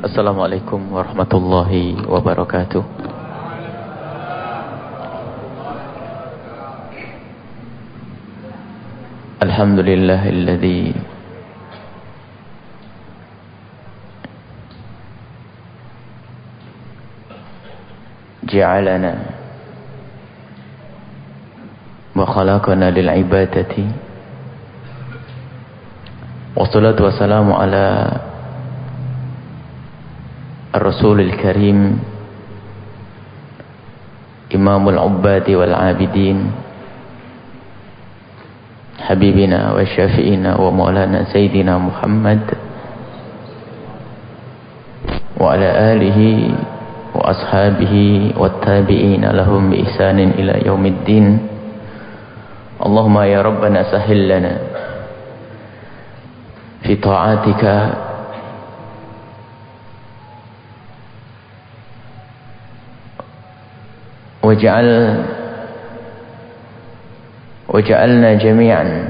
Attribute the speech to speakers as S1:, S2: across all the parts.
S1: Assalamualaikum warahmatullahi wabarakatuh. Alhamdulillah alladhi جعلنا وخلقنا للعبادة والصلاة والسلام على الرسول الكريم إمام العباد والعابدين حبيبنا وشافئنا ومولانا سيدنا محمد وعلى آله وأصحابه والتابعين لهم بإحسان إلى يوم الدين. اللهم يا ربنا سهل لنا في طاعاتك واجعل وجعلنا جميعا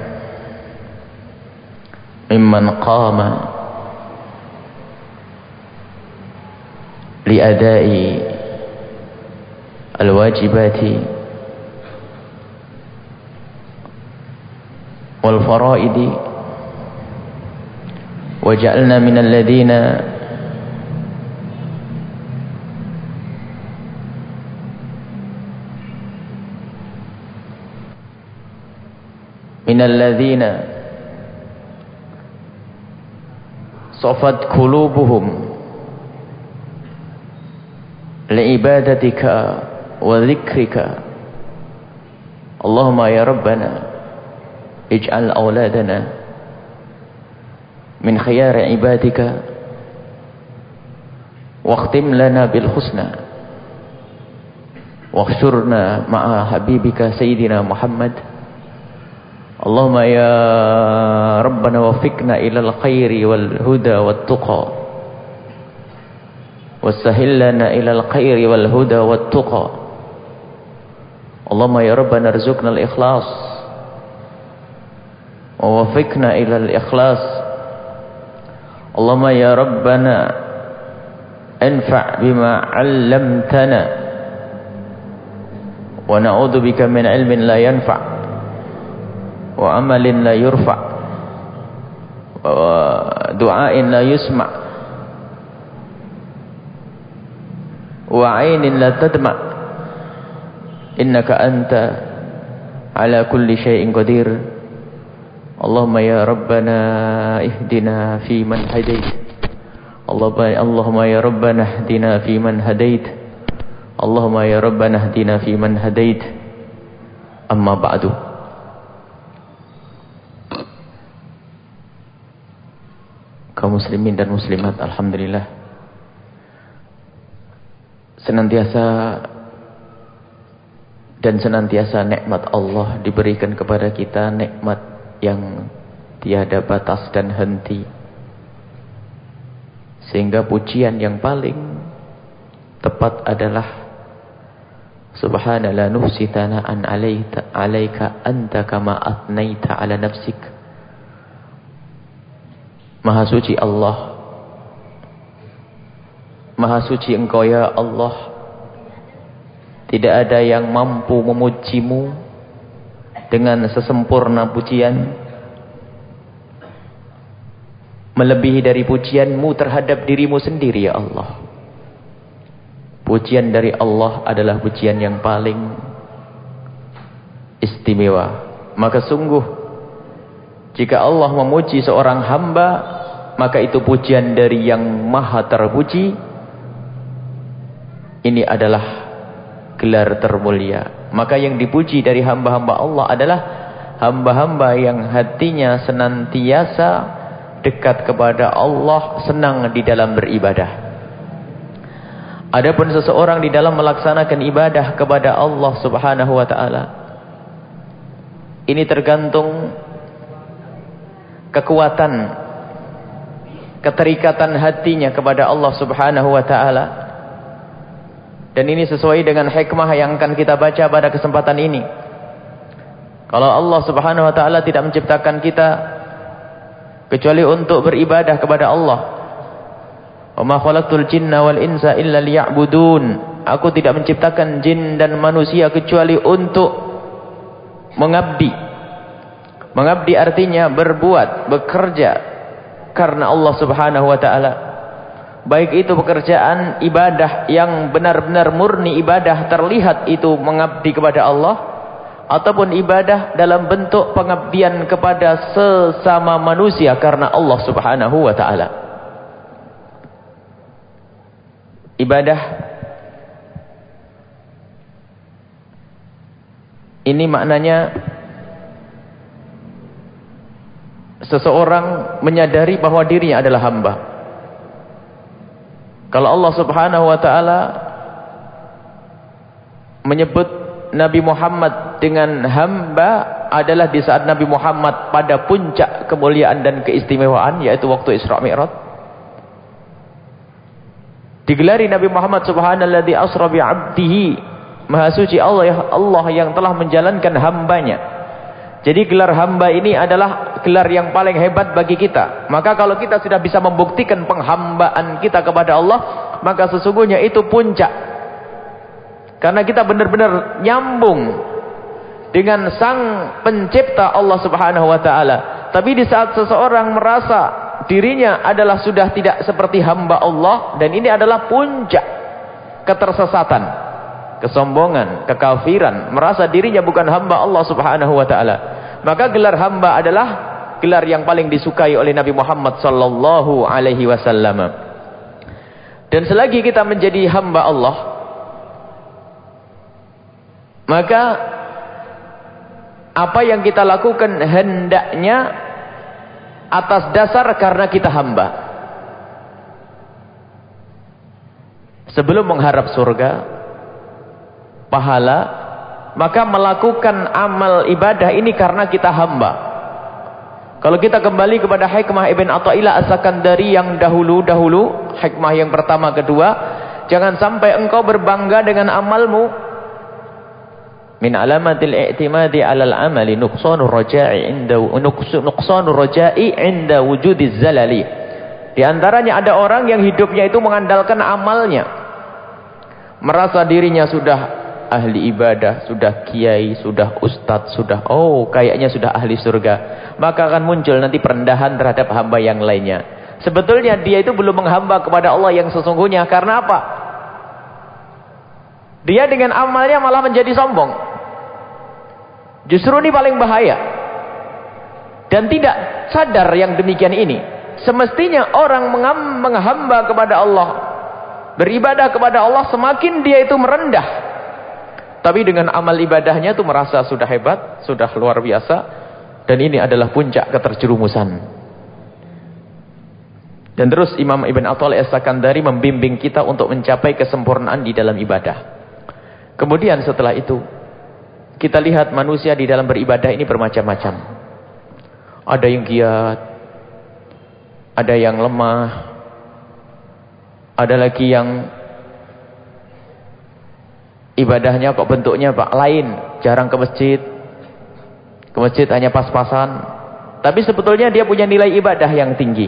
S1: ممن قام لأداء الواجبات والفرائض وجعلنا من الذين من الذين صفت قلوبهم لعبادتك وذكرك اللهم يا ربنا اجعل أولادنا من خيار عبادك واختم لنا بالحسنى واخشرنا مع حبيبك سيدنا محمد اللهم يا ربنا وفقنا إلى الخير والهدى والتقى. وسهل لنا إلى الخير والهدى والتقى. اللهم يا ربنا ارزقنا الإخلاص. ووفقنا إلى الإخلاص. اللهم يا ربنا انفع بما علمتنا. ونعوذ بك من علم لا ينفع. وعمل لا يرفع ودعاء لا يسمع وعين لا تدمع. إنك أنت على كل شيء قدير. اللهم يا ربنا اهدنا في من هديت. اللهم يا ربنا اهدنا في من هديت. اللهم يا ربنا اهدنا في من هديت. أما بعد. Muslimin dan muslimat alhamdulillah. Senantiasa dan senantiasa nikmat Allah diberikan kepada kita nikmat yang tiada batas dan henti. Sehingga pujian yang paling tepat adalah Subhanallah nuhsi tana'an alaika anta kama atnaita ala nafsik Maha suci Allah. Maha suci engkau ya Allah. Tidak ada yang mampu memujimu Dengan sesempurna pujian. Melebihi dari pujianmu terhadap dirimu sendiri ya Allah. Pujian dari Allah adalah pujian yang paling istimewa. Maka sungguh jika Allah memuji seorang hamba, maka itu pujian dari yang maha terpuji. Ini adalah gelar termulia. Maka yang dipuji dari hamba-hamba Allah adalah hamba-hamba yang hatinya senantiasa dekat kepada Allah, senang di dalam beribadah. Adapun seseorang di dalam melaksanakan ibadah kepada Allah Subhanahu wa taala ini tergantung kekuatan keterikatan hatinya kepada Allah Subhanahu wa taala. Dan ini sesuai dengan hikmah yang akan kita baca pada kesempatan ini. Kalau Allah Subhanahu wa taala tidak menciptakan kita kecuali untuk beribadah kepada Allah. Wa ma khalaqtul jinna wal insa illa liya'budun. Aku tidak menciptakan jin dan manusia kecuali untuk mengabdi. Mengabdi artinya berbuat, bekerja karena Allah Subhanahu wa taala. Baik itu pekerjaan ibadah yang benar-benar murni ibadah terlihat itu mengabdi kepada Allah ataupun ibadah dalam bentuk pengabdian kepada sesama manusia karena Allah Subhanahu wa taala. Ibadah ini maknanya seseorang menyadari bahwa dirinya adalah hamba. Kalau Allah Subhanahu wa taala menyebut Nabi Muhammad dengan hamba adalah di saat Nabi Muhammad pada puncak kemuliaan dan keistimewaan yaitu waktu Isra Mi'raj. Digelari Nabi Muhammad subhanalladzi asra bi 'abdihi Maha suci Allah Allah yang telah menjalankan hambanya. Jadi gelar hamba ini adalah gelar yang paling hebat bagi kita. Maka kalau kita sudah bisa membuktikan penghambaan kita kepada Allah, maka sesungguhnya itu puncak. Karena kita benar-benar nyambung dengan sang pencipta Allah Subhanahu wa taala. Tapi di saat seseorang merasa dirinya adalah sudah tidak seperti hamba Allah dan ini adalah puncak ketersesatan, kesombongan, kekafiran, merasa dirinya bukan hamba Allah Subhanahu wa taala. Maka gelar hamba adalah gelar yang paling disukai oleh Nabi Muhammad sallallahu alaihi wasallam. Dan selagi kita menjadi hamba Allah, maka apa yang kita lakukan hendaknya atas dasar karena kita hamba. Sebelum mengharap surga, pahala, maka melakukan amal ibadah ini karena kita hamba. Kalau kita kembali kepada hikmah Ibn Atta'illah As-Sakandari yang dahulu-dahulu, hikmah yang pertama kedua, jangan sampai engkau berbangga dengan amalmu. Min alamatil i'timadi 'alal amali nuqsanur raja'i 'inda nuqsanur raja'i 'inda wujudiz zalali. Di antaranya ada orang yang hidupnya itu mengandalkan amalnya. Merasa dirinya sudah ahli ibadah, sudah kiai, sudah ustadz, sudah oh kayaknya sudah ahli surga. Maka akan muncul nanti perendahan terhadap hamba yang lainnya. Sebetulnya dia itu belum menghamba kepada Allah yang sesungguhnya. Karena apa? Dia dengan amalnya malah menjadi sombong. Justru ini paling bahaya. Dan tidak sadar yang demikian ini. Semestinya orang menghamba kepada Allah. Beribadah kepada Allah semakin dia itu merendah tapi dengan amal ibadahnya itu merasa sudah hebat, sudah luar biasa. Dan ini adalah puncak keterjerumusan. Dan terus Imam Ibn Attal Es-Sakandari membimbing kita untuk mencapai kesempurnaan di dalam ibadah. Kemudian setelah itu, kita lihat manusia di dalam beribadah ini bermacam-macam. Ada yang giat, ada yang lemah, ada lagi yang ibadahnya kok bentuknya Pak lain, jarang ke masjid. Ke masjid hanya pas-pasan. Tapi sebetulnya dia punya nilai ibadah yang tinggi.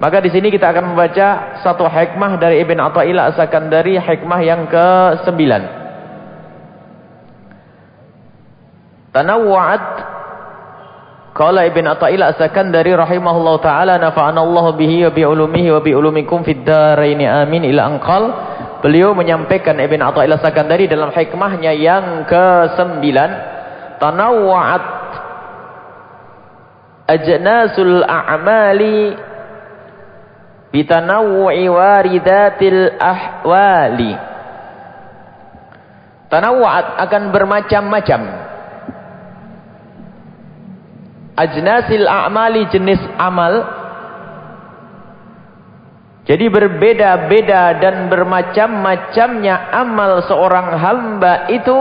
S1: Maka di sini kita akan membaca satu hikmah dari Ibn Athaillah As-Sakandari, hikmah yang ke-9. Tanawwa'at Qala Ibn Athaillah As-Sakandari rahimahullah taala nafa'ana Allah bihi wa bi ulumihi wa bi ulumikum fid dharain amin ila anqal Beliau menyampaikan Ibn Atta'illah Sakandari dalam hikmahnya yang ke-9. Tanawwa'at ajnasul a'mali bitanawwu'i waridatil ahwali. Tanawwa'at akan bermacam-macam. Ajnasil a'mali jenis amal jadi berbeda-beda dan bermacam-macamnya amal seorang hamba itu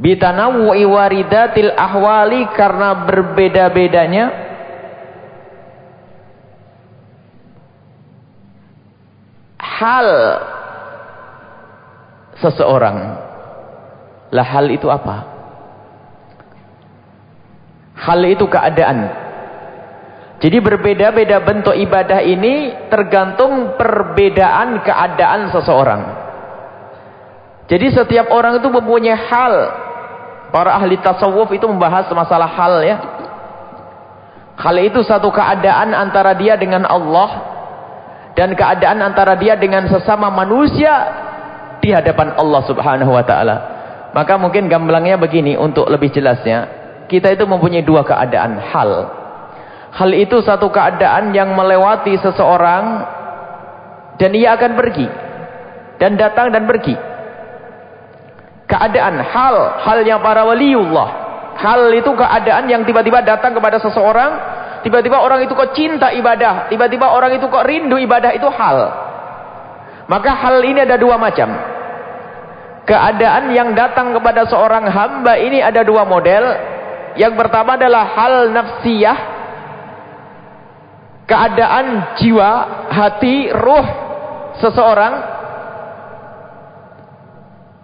S1: bitanawwi waridatil ahwali karena berbeda-bedanya hal seseorang. Lah hal itu apa? Hal itu keadaan. Jadi berbeda-beda bentuk ibadah ini tergantung perbedaan keadaan seseorang. Jadi setiap orang itu mempunyai hal. Para ahli tasawuf itu membahas masalah hal ya. Hal itu satu keadaan antara dia dengan Allah dan keadaan antara dia dengan sesama manusia di hadapan Allah Subhanahu wa taala. Maka mungkin gamblangnya begini untuk lebih jelasnya, kita itu mempunyai dua keadaan hal. Hal itu satu keadaan yang melewati seseorang dan ia akan pergi dan datang dan pergi. Keadaan hal hal yang para waliullah. Hal itu keadaan yang tiba-tiba datang kepada seseorang tiba-tiba orang itu kok cinta ibadah tiba-tiba orang itu kok rindu ibadah itu hal. Maka hal ini ada dua macam. Keadaan yang datang kepada seorang hamba ini ada dua model. Yang pertama adalah hal nafsiyah keadaan jiwa hati ruh seseorang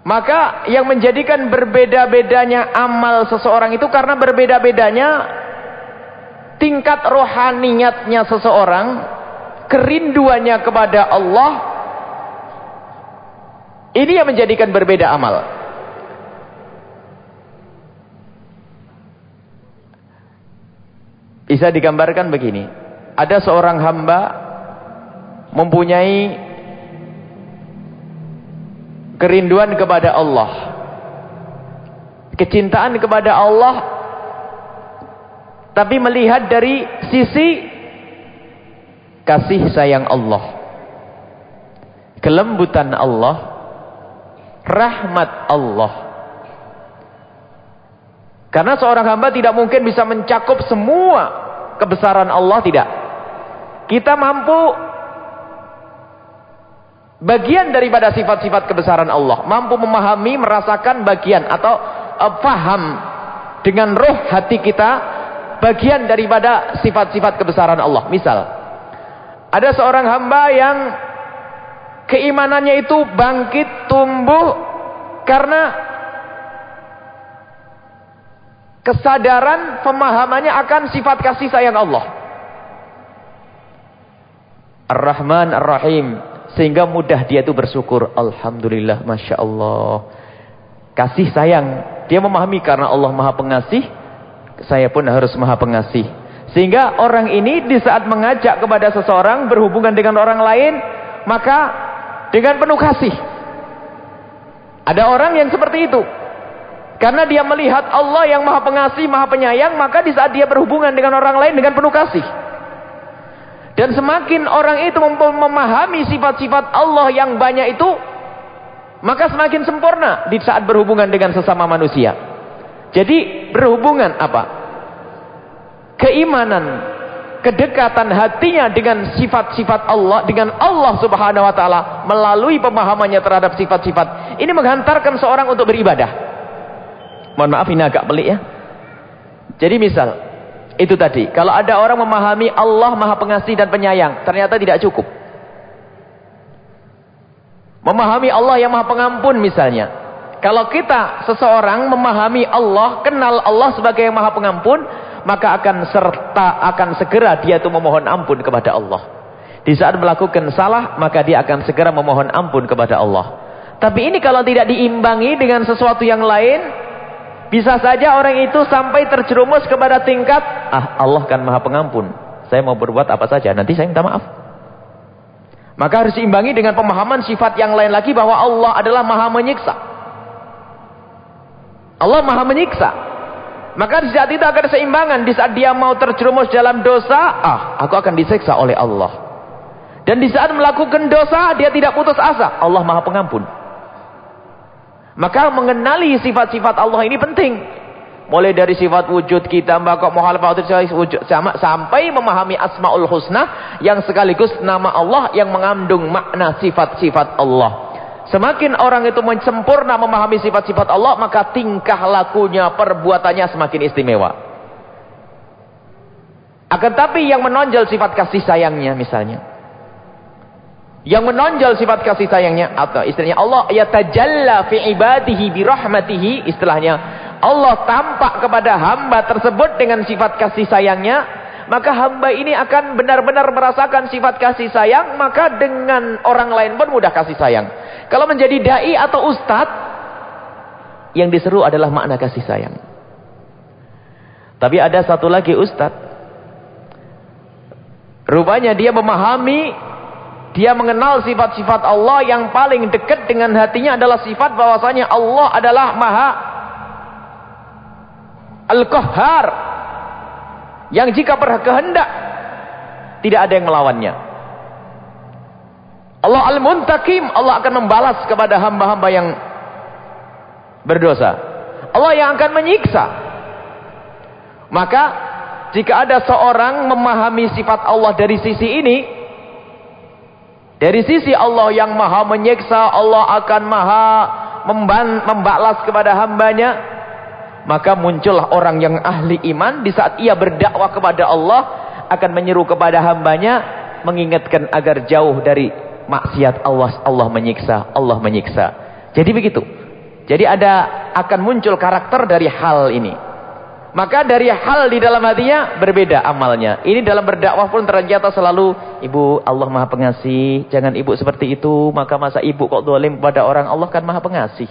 S1: maka yang menjadikan berbeda-bedanya amal seseorang itu karena berbeda-bedanya tingkat rohaniyatnya seseorang, kerinduannya kepada Allah. Ini yang menjadikan berbeda amal. Bisa digambarkan begini. Ada seorang hamba mempunyai kerinduan kepada Allah. Kecintaan kepada Allah tapi melihat dari sisi kasih sayang Allah. Kelembutan Allah rahmat Allah. Karena seorang hamba tidak mungkin bisa mencakup semua kebesaran Allah tidak kita mampu. Bagian daripada sifat-sifat kebesaran Allah. Mampu memahami merasakan bagian atau uh, paham dengan roh hati kita bagian daripada sifat-sifat kebesaran Allah. Misal ada seorang hamba yang keimanannya itu bangkit tumbuh karena kesadaran pemahamannya akan sifat kasih sayang Allah Ar-Rahman Ar-Rahim sehingga mudah dia itu bersyukur. Alhamdulillah, Masya Allah. Kasih sayang. Dia memahami karena Allah maha pengasih. Saya pun harus maha pengasih. Sehingga orang ini di saat mengajak kepada seseorang berhubungan dengan orang lain. Maka dengan penuh kasih. Ada orang yang seperti itu. Karena dia melihat Allah yang maha pengasih, maha penyayang. Maka di saat dia berhubungan dengan orang lain dengan penuh kasih. Dan semakin orang itu memahami sifat-sifat Allah yang banyak itu, maka semakin sempurna di saat berhubungan dengan sesama manusia. Jadi berhubungan apa? Keimanan, kedekatan hatinya dengan sifat-sifat Allah, dengan Allah subhanahu wa ta'ala, melalui pemahamannya terhadap sifat-sifat. Ini menghantarkan seorang untuk beribadah. Mohon maaf ini agak pelik ya. Jadi misal, itu tadi. Kalau ada orang memahami Allah maha pengasih dan penyayang. Ternyata tidak cukup. Memahami Allah yang maha pengampun misalnya. Kalau kita seseorang memahami Allah, kenal Allah sebagai yang maha pengampun. Maka akan serta, akan segera dia itu memohon ampun kepada Allah. Di saat melakukan salah, maka dia akan segera memohon ampun kepada Allah. Tapi ini kalau tidak diimbangi dengan sesuatu yang lain, bisa saja orang itu sampai terjerumus kepada tingkat, ah Allah kan maha pengampun. Saya mau berbuat apa saja, nanti saya minta maaf. Maka harus diimbangi dengan pemahaman sifat yang lain lagi bahwa Allah adalah maha menyiksa. Allah maha menyiksa. Maka di saat itu akan seimbangan. Di saat dia mau terjerumus dalam dosa, ah aku akan disiksa oleh Allah. Dan di saat melakukan dosa, dia tidak putus asa. Allah maha pengampun. Maka mengenali sifat-sifat Allah ini penting. Mulai dari sifat wujud kita, maka muhalafatul wujud sama sampai memahami Asmaul Husna yang sekaligus nama Allah yang mengandung makna sifat-sifat Allah. Semakin orang itu sempurna memahami sifat-sifat Allah, maka tingkah lakunya, perbuatannya semakin istimewa. Akan tapi yang menonjol sifat kasih sayangnya misalnya yang menonjol sifat kasih sayangnya atau istilahnya Allah ya tajalla fi ibadihi bi rahmatihi istilahnya Allah tampak kepada hamba tersebut dengan sifat kasih sayangnya maka hamba ini akan benar-benar merasakan sifat kasih sayang, maka dengan orang lain pun mudah kasih sayang. Kalau menjadi dai atau ustadz, yang diseru adalah makna kasih sayang. Tapi ada satu lagi ustadz. Rupanya dia memahami, dia mengenal sifat-sifat Allah yang paling dekat dengan hatinya adalah sifat bahwasanya Allah adalah maha Al-Qahhar. Yang jika berkehendak tidak ada yang melawannya. Allah Al-Muntakim, Allah akan membalas kepada hamba-hamba yang berdosa. Allah yang akan menyiksa. Maka jika ada seorang memahami sifat Allah dari sisi ini, dari sisi Allah yang maha menyiksa, Allah akan maha membalas kepada hambanya, maka muncullah orang yang ahli iman di saat ia berdakwah kepada Allah akan menyeru kepada hambanya mengingatkan agar jauh dari maksiat Allah Allah menyiksa Allah menyiksa. Jadi begitu. Jadi ada akan muncul karakter dari hal ini maka dari hal di dalam hatinya berbeda amalnya ini dalam berdakwah pun ternyata selalu ibu Allah maha pengasih jangan ibu seperti itu maka masa ibu kok dolim pada orang Allah kan maha pengasih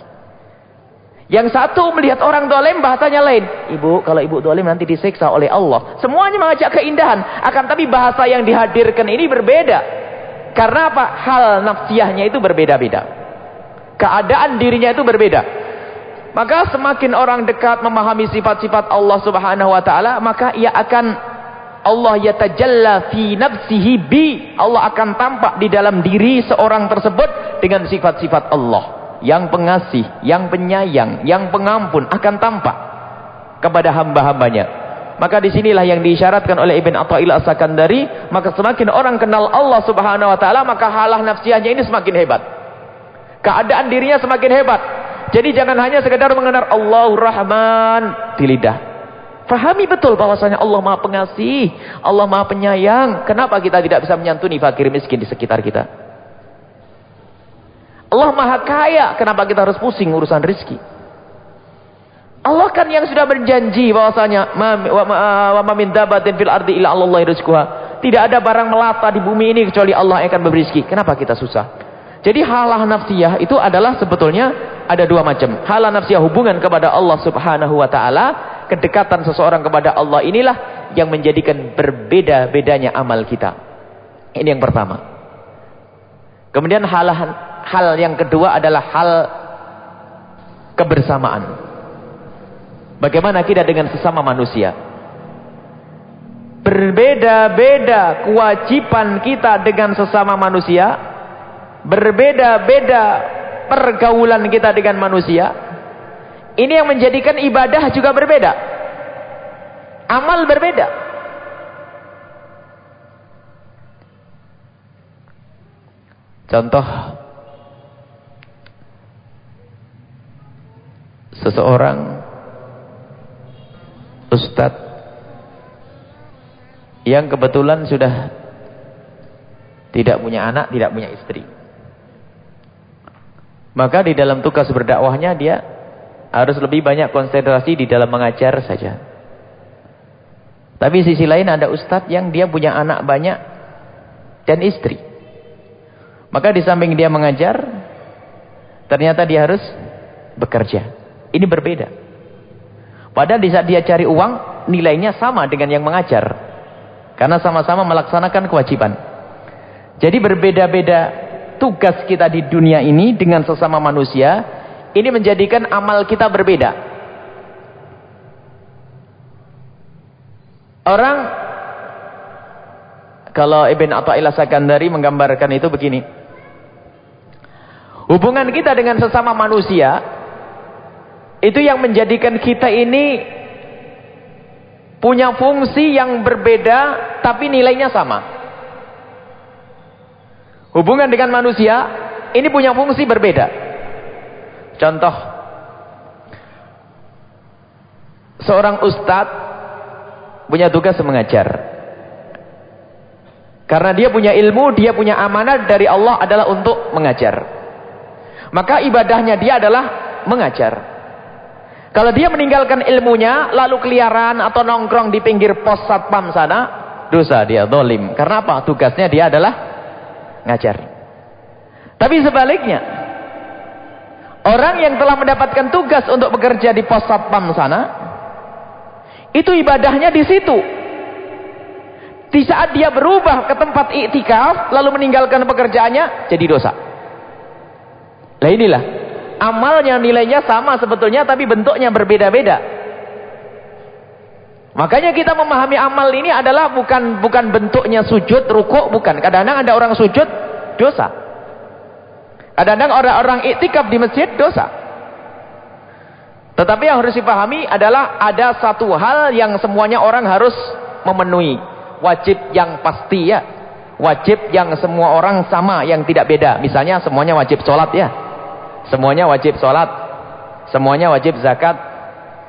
S1: yang satu melihat orang dolim bahasanya lain. Ibu, kalau ibu dolim nanti disiksa oleh Allah. Semuanya mengajak keindahan. Akan tapi bahasa yang dihadirkan ini berbeda. Karena apa? Hal nafsiahnya itu berbeda-beda. Keadaan dirinya itu berbeda. Maka semakin orang dekat memahami sifat-sifat Allah subhanahu wa ta'ala. Maka ia akan Allah yatajalla fi nafsihi bi. Allah akan tampak di dalam diri seorang tersebut dengan sifat-sifat Allah yang pengasih, yang penyayang, yang pengampun akan tampak kepada hamba-hambanya. Maka di sinilah yang diisyaratkan oleh Ibn Atta'il As-Sakandari. Maka semakin orang kenal Allah subhanahu wa ta'ala. Maka halah nafsiahnya ini semakin hebat. Keadaan dirinya semakin hebat. Jadi jangan hanya sekedar mengenal Allah Rahman di lidah. Fahami betul bahwasanya Allah maha pengasih. Allah maha penyayang. Kenapa kita tidak bisa menyantuni fakir miskin di sekitar kita? Allah maha kaya. Kenapa kita harus pusing urusan rizki? Allah kan yang sudah berjanji bahwasanya wa ma fil ardi illa Allah rizquha. Tidak ada barang melata di bumi ini kecuali Allah yang akan memberi rezeki. Kenapa kita susah? Jadi halah nafsiyah itu adalah sebetulnya ada dua macam. Halah nafsiyah hubungan kepada Allah Subhanahu wa taala, kedekatan seseorang kepada Allah inilah yang menjadikan berbeda-bedanya amal kita. Ini yang pertama. Kemudian halah hal yang kedua adalah hal kebersamaan. Bagaimana kita dengan sesama manusia? Berbeda-beda kewajiban kita dengan sesama manusia. Berbeda-beda pergaulan kita dengan manusia. Ini yang menjadikan ibadah juga berbeda. Amal berbeda. Contoh seseorang ustadz yang kebetulan sudah tidak punya anak, tidak punya istri. Maka di dalam tugas berdakwahnya dia harus lebih banyak konsentrasi di dalam mengajar saja. Tapi sisi lain ada ustadz yang dia punya anak banyak dan istri. Maka di samping dia mengajar, ternyata dia harus bekerja. Ini berbeda. Padahal di saat dia cari uang, nilainya sama dengan yang mengajar. Karena sama-sama melaksanakan kewajiban. Jadi berbeda-beda tugas kita di dunia ini dengan sesama manusia. Ini menjadikan amal kita berbeda. Orang, kalau Ibn Atta'illah Sakandari menggambarkan itu begini. Hubungan kita dengan sesama manusia itu yang menjadikan kita ini punya fungsi yang berbeda tapi nilainya sama. Hubungan dengan manusia ini punya fungsi berbeda. Contoh seorang ustadz punya tugas mengajar. Karena dia punya ilmu, dia punya amanah dari Allah adalah untuk mengajar. Maka ibadahnya dia adalah mengajar. Kalau dia meninggalkan ilmunya, lalu keliaran atau nongkrong di pinggir pos satpam sana, dosa dia dolim. Karena apa? Tugasnya dia adalah ngajar. Tapi sebaliknya, orang yang telah mendapatkan tugas untuk bekerja di pos satpam sana, itu ibadahnya di situ. Di saat dia berubah ke tempat iktikaf, lalu meninggalkan pekerjaannya, jadi dosa. Nah inilah, amalnya nilainya sama sebetulnya, tapi bentuknya berbeda-beda. Makanya kita memahami amal ini adalah bukan bukan bentuknya sujud, rukuk, bukan. Kadang-kadang ada orang sujud, dosa. Kadang-kadang orang-orang iktikaf di masjid, dosa. Tetapi yang harus dipahami adalah ada satu hal yang semuanya orang harus memenuhi. Wajib yang pasti ya. Wajib yang semua orang sama, yang tidak beda. Misalnya semuanya wajib sholat ya. Semuanya wajib sholat. Semuanya wajib zakat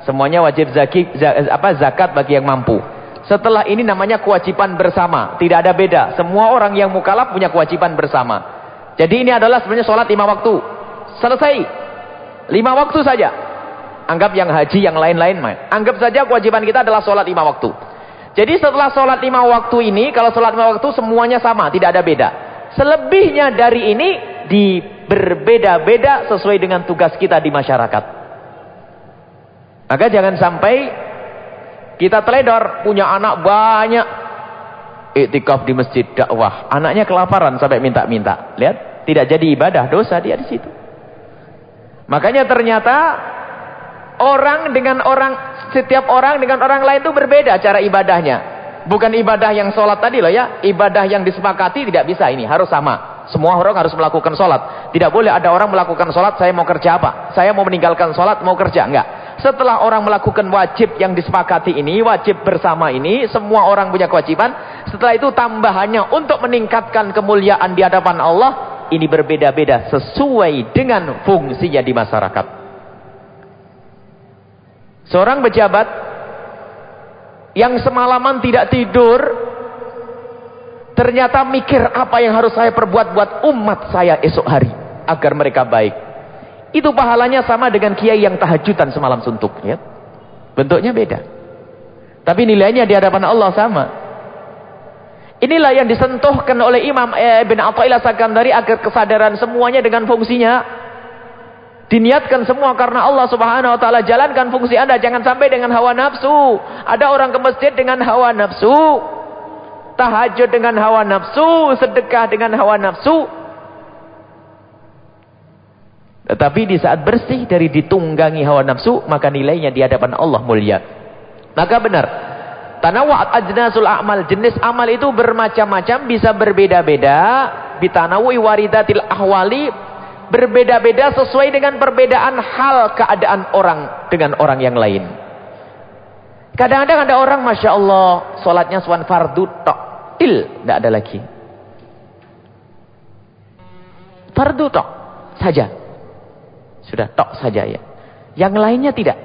S1: Semuanya wajib zaki, apa, zakat bagi yang mampu. Setelah ini namanya kewajiban bersama. Tidak ada beda. Semua orang yang mukalaf punya kewajiban bersama. Jadi ini adalah sebenarnya sholat lima waktu. Selesai. Lima waktu saja. Anggap yang haji, yang lain-lain. Anggap saja kewajiban kita adalah sholat lima waktu. Jadi setelah sholat lima waktu ini, kalau sholat lima waktu semuanya sama. Tidak ada beda. Selebihnya dari ini, di berbeda-beda sesuai dengan tugas kita di masyarakat. Maka jangan sampai kita teledor punya anak banyak iktikaf di masjid dakwah. Anaknya kelaparan sampai minta-minta. Lihat, tidak jadi ibadah, dosa dia di situ. Makanya ternyata orang dengan orang setiap orang dengan orang lain itu berbeda cara ibadahnya. Bukan ibadah yang sholat tadi loh ya. Ibadah yang disepakati tidak bisa ini. Harus sama. Semua orang harus melakukan sholat. Tidak boleh ada orang melakukan sholat, saya mau kerja apa? Saya mau meninggalkan sholat, mau kerja. Enggak. Setelah orang melakukan wajib yang disepakati ini, wajib bersama ini, semua orang punya kewajiban. Setelah itu tambahannya untuk meningkatkan kemuliaan di hadapan Allah, ini berbeda-beda sesuai dengan fungsinya di masyarakat. Seorang pejabat yang semalaman tidak tidur, ternyata mikir apa yang harus saya perbuat buat umat saya esok hari agar mereka baik. Itu pahalanya sama dengan kiai yang tahajudan semalam suntuk. Ya. Bentuknya beda. Tapi nilainya di hadapan Allah sama. Inilah yang disentuhkan oleh Imam eh, Ibn Atta'illah Sakandari agar kesadaran semuanya dengan fungsinya. Diniatkan semua karena Allah subhanahu wa ta'ala jalankan fungsi anda. Jangan sampai dengan hawa nafsu. Ada orang ke masjid dengan hawa nafsu. Tahajud dengan hawa nafsu. Sedekah dengan hawa nafsu. Tetapi di saat bersih dari ditunggangi hawa nafsu, maka nilainya di hadapan Allah mulia. Maka benar. Tanawat ajnasul a'mal. Jenis amal itu bermacam-macam, bisa berbeda-beda. Bitanawui waridatil ahwali. Berbeda-beda sesuai dengan perbedaan hal keadaan orang dengan orang yang lain. Kadang-kadang ada orang, Masya Allah, sholatnya suan fardu, tok, il, tidak ada lagi. Fardu tok, saja. Sudah tok saja ya. Yang lainnya tidak.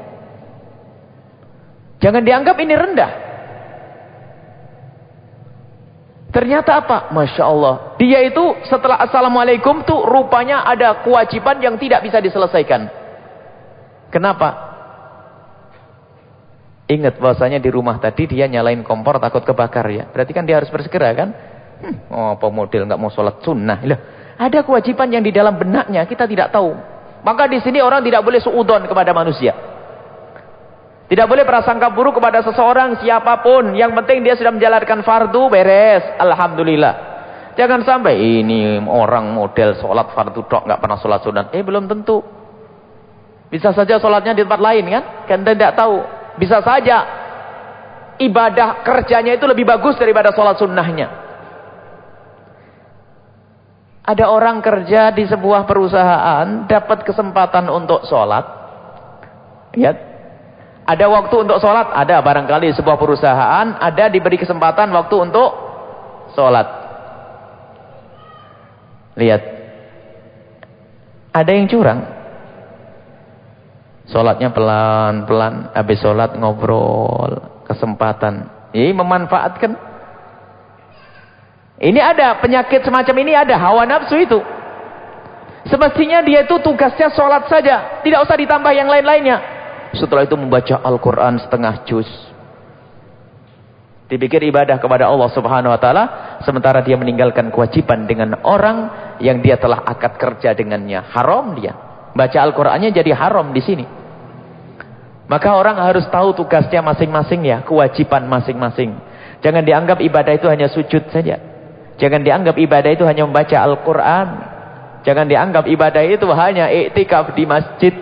S1: Jangan dianggap ini rendah. Ternyata apa? Masya Allah. Dia itu setelah Assalamualaikum tuh rupanya ada kewajiban yang tidak bisa diselesaikan. Kenapa? Ingat bahwasanya di rumah tadi dia nyalain kompor takut kebakar ya. Berarti kan dia harus bersegera kan? Hmm, oh, apa model nggak mau sholat sunnah. Ada kewajiban yang di dalam benaknya kita tidak tahu. Maka di sini orang tidak boleh suudon kepada manusia. Tidak boleh prasangka buruk kepada seseorang siapa pun. Yang penting dia sudah menjalankan fardu beres. Alhamdulillah. Jangan sampai ini orang model sholat fardu dok nggak pernah sholat sunat. Eh belum tentu. Bisa saja sholatnya di tempat lain kan? Kan tidak tahu. Bisa saja ibadah kerjanya itu lebih bagus daripada sholat sunnahnya. Ada orang kerja di sebuah perusahaan, dapat kesempatan untuk sholat. Lihat. Ada waktu untuk sholat, ada barangkali sebuah perusahaan, ada diberi kesempatan waktu untuk sholat. Lihat. Ada yang curang. Sholatnya pelan-pelan, habis sholat ngobrol, kesempatan. Ini memanfaatkan ini ada penyakit semacam ini ada hawa nafsu itu. Semestinya dia itu tugasnya sholat saja. Tidak usah ditambah yang lain-lainnya. Setelah itu membaca Al-Quran setengah juz. Dipikir ibadah kepada Allah Subhanahu wa taala sementara dia meninggalkan kewajiban dengan orang yang dia telah akad kerja dengannya. Haram dia. Baca Al-Qur'annya jadi haram di sini. Maka orang harus tahu tugasnya masing-masing ya, kewajiban masing-masing. Jangan dianggap ibadah itu hanya sujud saja. Jangan dianggap ibadah itu hanya membaca Al-Qur'an. Jangan dianggap ibadah itu hanya iktikaf di masjid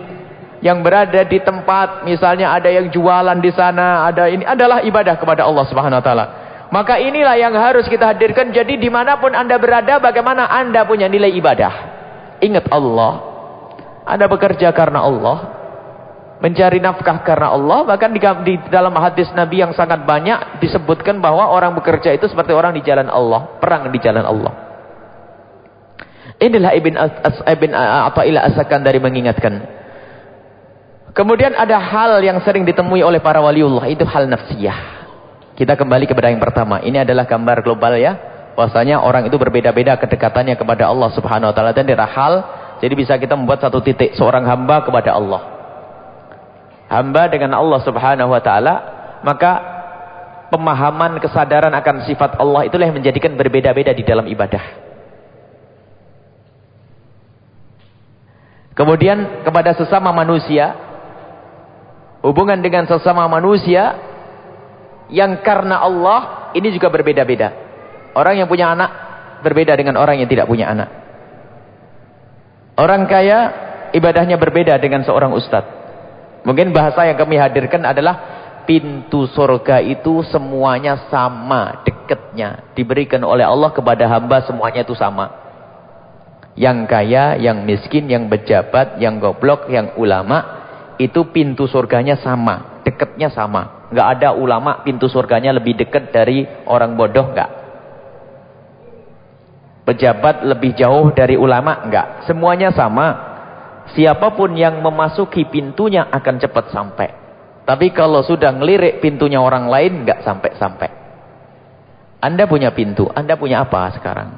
S1: yang berada di tempat misalnya ada yang jualan di sana, ada ini adalah ibadah kepada Allah Subhanahu wa taala. Maka inilah yang harus kita hadirkan. Jadi di mana pun anda berada, bagaimana anda punya nilai ibadah. Ingat Allah. Anda bekerja karena Allah. Mencari nafkah karena Allah. Bahkan di, di dalam hadis Nabi yang sangat banyak disebutkan bahwa orang bekerja itu seperti orang di jalan Allah. Perang di jalan Allah. Inilah Ibn, As, Ibn Asakan dari mengingatkan. Kemudian ada hal yang sering ditemui oleh para waliullah, itu hal nafsiyah. Kita kembali kepada yang pertama. Ini adalah gambar global ya. Bahwasanya orang itu berbeda-beda kedekatannya kepada Allah Subhanahu wa taala dan ada hal jadi bisa kita membuat satu titik seorang hamba kepada Allah. Hamba dengan Allah Subhanahu wa taala, maka pemahaman kesadaran akan sifat Allah itulah yang menjadikan berbeda-beda di dalam ibadah. Kemudian kepada sesama manusia Hubungan dengan sesama manusia yang karena Allah ini juga berbeda-beda. Orang yang punya anak berbeda dengan orang yang tidak punya anak. Orang kaya ibadahnya berbeda dengan seorang ustadz. Mungkin bahasa yang kami hadirkan adalah pintu surga itu semuanya sama dekatnya. Diberikan oleh Allah kepada hamba semuanya itu sama. Yang kaya, yang miskin, yang pejabat, yang goblok, yang ulama itu pintu surganya sama, dekatnya sama. Enggak ada ulama pintu surganya lebih dekat dari orang bodoh enggak. Pejabat lebih jauh dari ulama enggak. Semuanya sama. Siapa pun yang memasuki pintunya akan cepat sampai. Tapi kalau sudah ngelirik pintunya orang lain enggak sampai-sampai. Anda punya pintu, Anda punya apa sekarang?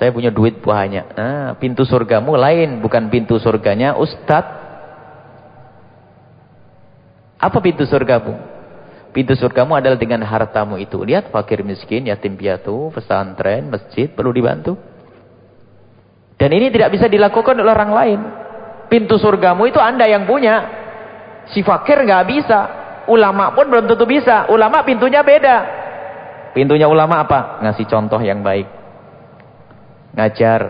S1: Saya punya duit banyak. Nah, pintu surgamu lain, bukan pintu surganya Ustadz apa pintu surgamu? Pintu surgamu adalah dengan hartamu itu. Lihat fakir miskin, yatim piatu, pesantren, masjid perlu dibantu. Dan ini tidak bisa dilakukan oleh orang lain. Pintu surgamu itu anda yang punya. Si fakir nggak bisa. Ulama pun belum tentu bisa. Ulama pintunya beda. Pintunya ulama apa? Ngasih contoh yang baik. Ngajar.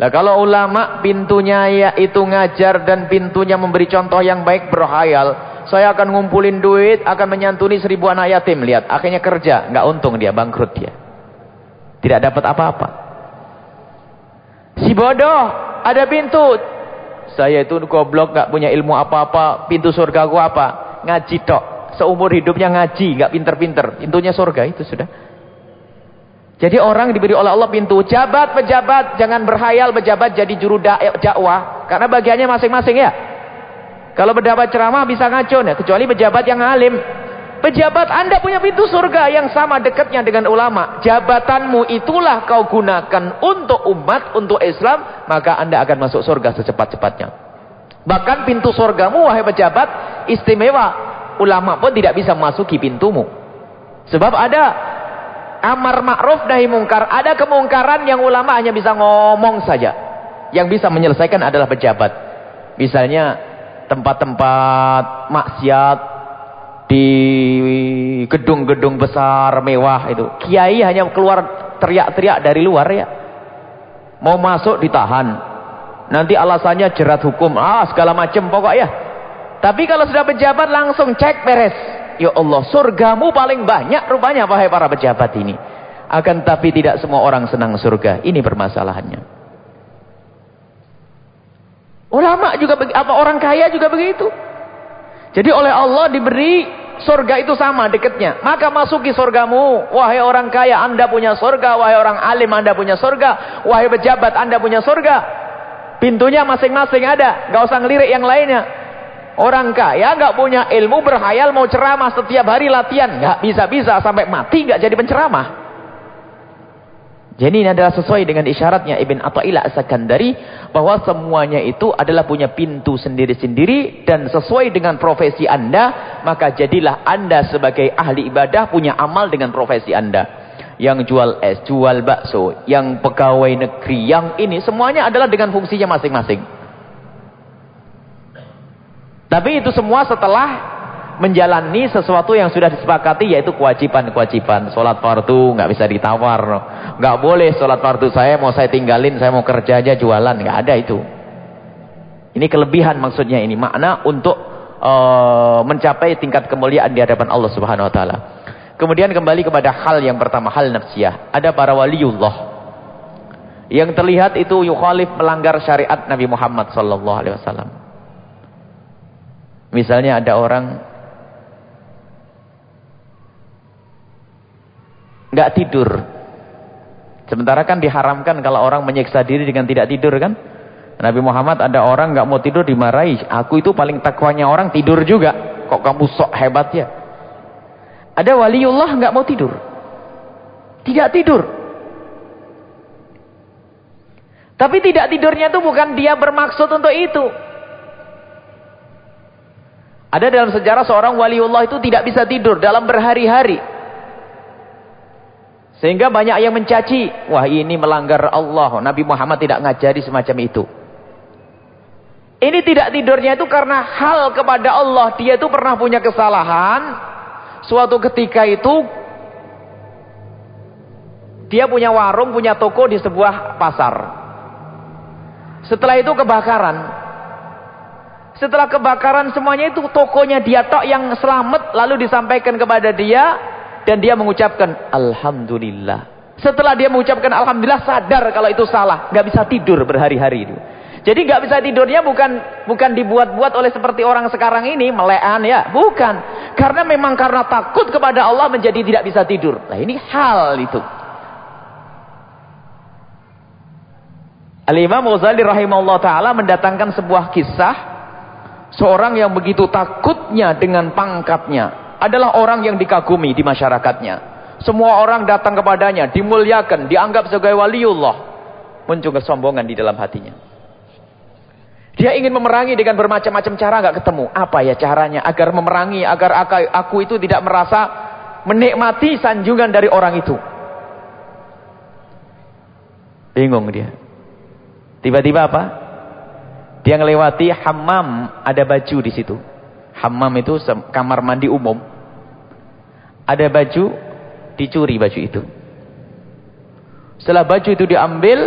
S1: Lah kalau ulama pintunya ya itu ngajar dan pintunya memberi contoh yang baik berhayal. Saya akan ngumpulin duit, akan menyantuni seribu anak yatim. Lihat, akhirnya kerja. nggak untung dia, bangkrut dia. Tidak dapat apa-apa. Si bodoh, ada pintu. Saya itu goblok, nggak punya ilmu apa-apa. Pintu surga gua apa? Ngaji tok. Seumur hidupnya ngaji, nggak pinter-pinter. Pintunya surga itu sudah. Jadi orang diberi oleh Allah pintu. Jabat, pejabat, jangan berhayal pejabat jadi juru dakwah. Karena bagiannya masing-masing ya. Kalau pejabat ceramah bisa ngaco ya, kecuali pejabat yang alim. Pejabat Anda punya pintu surga yang sama dekatnya dengan ulama. Jabatanmu itulah kau gunakan untuk umat, untuk Islam, maka Anda akan masuk surga secepat-cepatnya. Bahkan pintu surgamu wahai pejabat istimewa. Ulama pun tidak bisa masuki pintumu. Sebab ada amar ma'ruf nahi mungkar, ada kemungkaran yang ulama hanya bisa ngomong saja. Yang bisa menyelesaikan adalah pejabat. Misalnya tempat-tempat maksiat di gedung-gedung besar mewah itu. Kiai hanya keluar teriak-teriak dari luar ya. Mau masuk ditahan. Nanti alasannya jerat hukum. Ah segala macam pokok ya. Tapi kalau sudah pejabat langsung cek beres. Ya Allah, surgamu paling banyak rupanya wahai para pejabat ini. Akan tapi tidak semua orang senang surga. Ini permasalahannya. Ulama juga apa orang kaya juga begitu. Jadi oleh Allah diberi surga itu sama dekatnya. Maka masuki surgamu. Wahai orang kaya anda punya surga. Wahai orang alim anda punya surga. Wahai pejabat anda punya surga. Pintunya masing-masing ada. Gak usah ngelirik yang lainnya. Orang kaya gak punya ilmu berhayal mau ceramah setiap hari latihan. Gak bisa-bisa sampai mati gak jadi penceramah. Jadi ini adalah sesuai dengan isyaratnya Ibn Atta'ila As-Sakandari bahwa semuanya itu adalah punya pintu sendiri-sendiri dan sesuai dengan profesi Anda, maka jadilah Anda sebagai ahli ibadah punya amal dengan profesi Anda. Yang jual es, jual bakso, yang pegawai negeri, yang ini semuanya adalah dengan fungsinya masing-masing. Tapi itu semua setelah menjalani sesuatu yang sudah disepakati yaitu kewajiban-kewajiban. Sholat fardu nggak bisa ditawar. nggak boleh sholat fardu saya mau saya tinggalin, saya mau kerja aja jualan. nggak ada itu. Ini kelebihan maksudnya ini. Makna untuk uh, mencapai tingkat kemuliaan di hadapan Allah subhanahu wa ta'ala. Kemudian kembali kepada hal yang pertama, hal nafsiyah. Ada para waliullah. Yang terlihat itu yukhalif melanggar syariat Nabi Muhammad sallallahu alaihi wasallam. Misalnya ada orang nggak tidur. Sementara kan diharamkan kalau orang menyiksa diri dengan tidak tidur kan? Nabi Muhammad ada orang nggak mau tidur dimarahi. Aku itu paling takwanya orang tidur juga. Kok kamu sok hebat ya? Ada waliullah nggak mau tidur. Tidak tidur. Tapi tidak tidurnya itu bukan dia bermaksud untuk itu. Ada dalam sejarah seorang waliullah itu tidak bisa tidur dalam berhari-hari. Sehingga banyak yang mencaci, wah ini melanggar Allah. Nabi Muhammad tidak ngajari semacam itu. Ini tidak tidurnya itu karena hal kepada Allah. Dia itu pernah punya kesalahan. Suatu ketika itu, dia punya warung, punya toko di sebuah pasar. Setelah itu kebakaran. Setelah kebakaran semuanya itu tokonya dia tok yang selamat. Lalu disampaikan kepada dia dan dia mengucapkan alhamdulillah. Setelah dia mengucapkan alhamdulillah sadar kalau itu salah, nggak bisa tidur berhari-hari itu. Jadi nggak bisa tidurnya bukan bukan dibuat-buat oleh seperti orang sekarang ini melean ya, bukan. Karena memang karena takut kepada Allah menjadi tidak bisa tidur. Nah ini hal itu. Al-Imam Ghazali rahimahullah taala mendatangkan sebuah kisah seorang yang begitu takutnya dengan pangkatnya adalah orang yang dikagumi di masyarakatnya. Semua orang datang kepadanya, dimuliakan, dianggap sebagai waliullah. Muncul kesombongan di dalam hatinya. Dia ingin memerangi dengan bermacam-macam cara nggak ketemu. Apa ya caranya agar memerangi, agar aku itu tidak merasa menikmati sanjungan dari orang itu. Bingung dia. Tiba-tiba apa? Dia ngelewati hammam, ada baju di situ. Hammam itu kamar mandi umum. Ada baju, dicuri baju itu. Setelah baju itu diambil,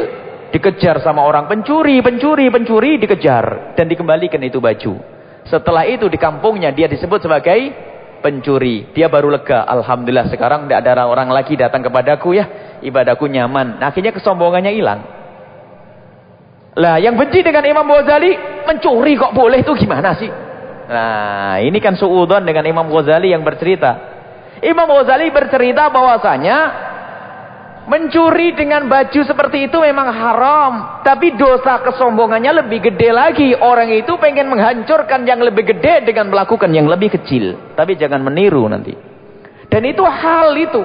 S1: dikejar sama orang pencuri, pencuri, pencuri, dikejar. Dan dikembalikan itu baju. Setelah itu di kampungnya dia disebut sebagai pencuri. Dia baru lega. Alhamdulillah sekarang tidak ada orang lagi datang kepadaku ya. Ibadahku nyaman. Nah, akhirnya kesombongannya hilang. Lah yang benci dengan Imam Ghazali mencuri kok boleh itu gimana sih? Nah ini kan suudon dengan Imam Ghazali yang bercerita. Imam Ghazali bercerita bahwasanya mencuri dengan baju seperti itu memang haram. Tapi dosa kesombongannya lebih gede lagi. Orang itu pengen menghancurkan yang lebih gede dengan melakukan yang lebih kecil. Tapi jangan meniru nanti. Dan itu hal itu.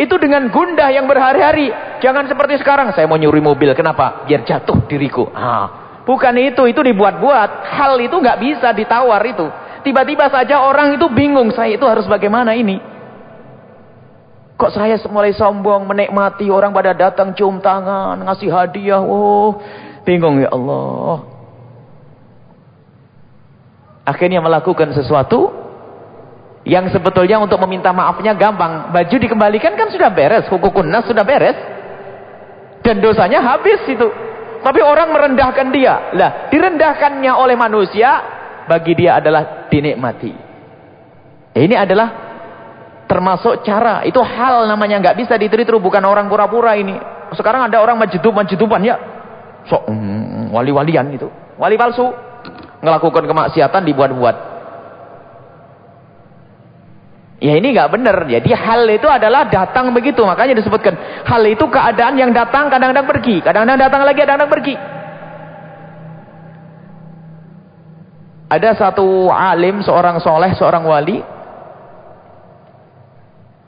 S1: Itu dengan gundah yang berhari-hari. Jangan seperti sekarang. Saya mau nyuri mobil. Kenapa? Biar jatuh diriku. Ah, bukan itu. Itu dibuat-buat. Hal itu nggak bisa ditawar itu. Tiba-tiba saja orang itu bingung, saya itu harus bagaimana ini? Kok saya mulai sombong, menikmati orang pada datang cium tangan, ngasih hadiah. Oh, bingung ya Allah. Akhirnya melakukan sesuatu yang sebetulnya untuk meminta maafnya gampang. Baju dikembalikan kan sudah beres, hukukun nas sudah beres. Dan dosanya habis itu. Tapi orang merendahkan dia. Lah, direndahkannya oleh manusia bagi dia adalah dinikmati. Ini adalah termasuk cara. Itu hal namanya nggak bisa ditiru bukan orang pura-pura ini. Sekarang ada orang majdub majduban ya. Sok mm, wali-walian itu. Wali palsu. Ngelakukan kemaksiatan dibuat-buat. Ya ini nggak benar. Jadi hal itu adalah datang begitu. Makanya disebutkan hal itu keadaan yang datang kadang-kadang pergi, kadang-kadang datang lagi, kadang-kadang pergi. Ada satu alim, seorang soleh, seorang wali.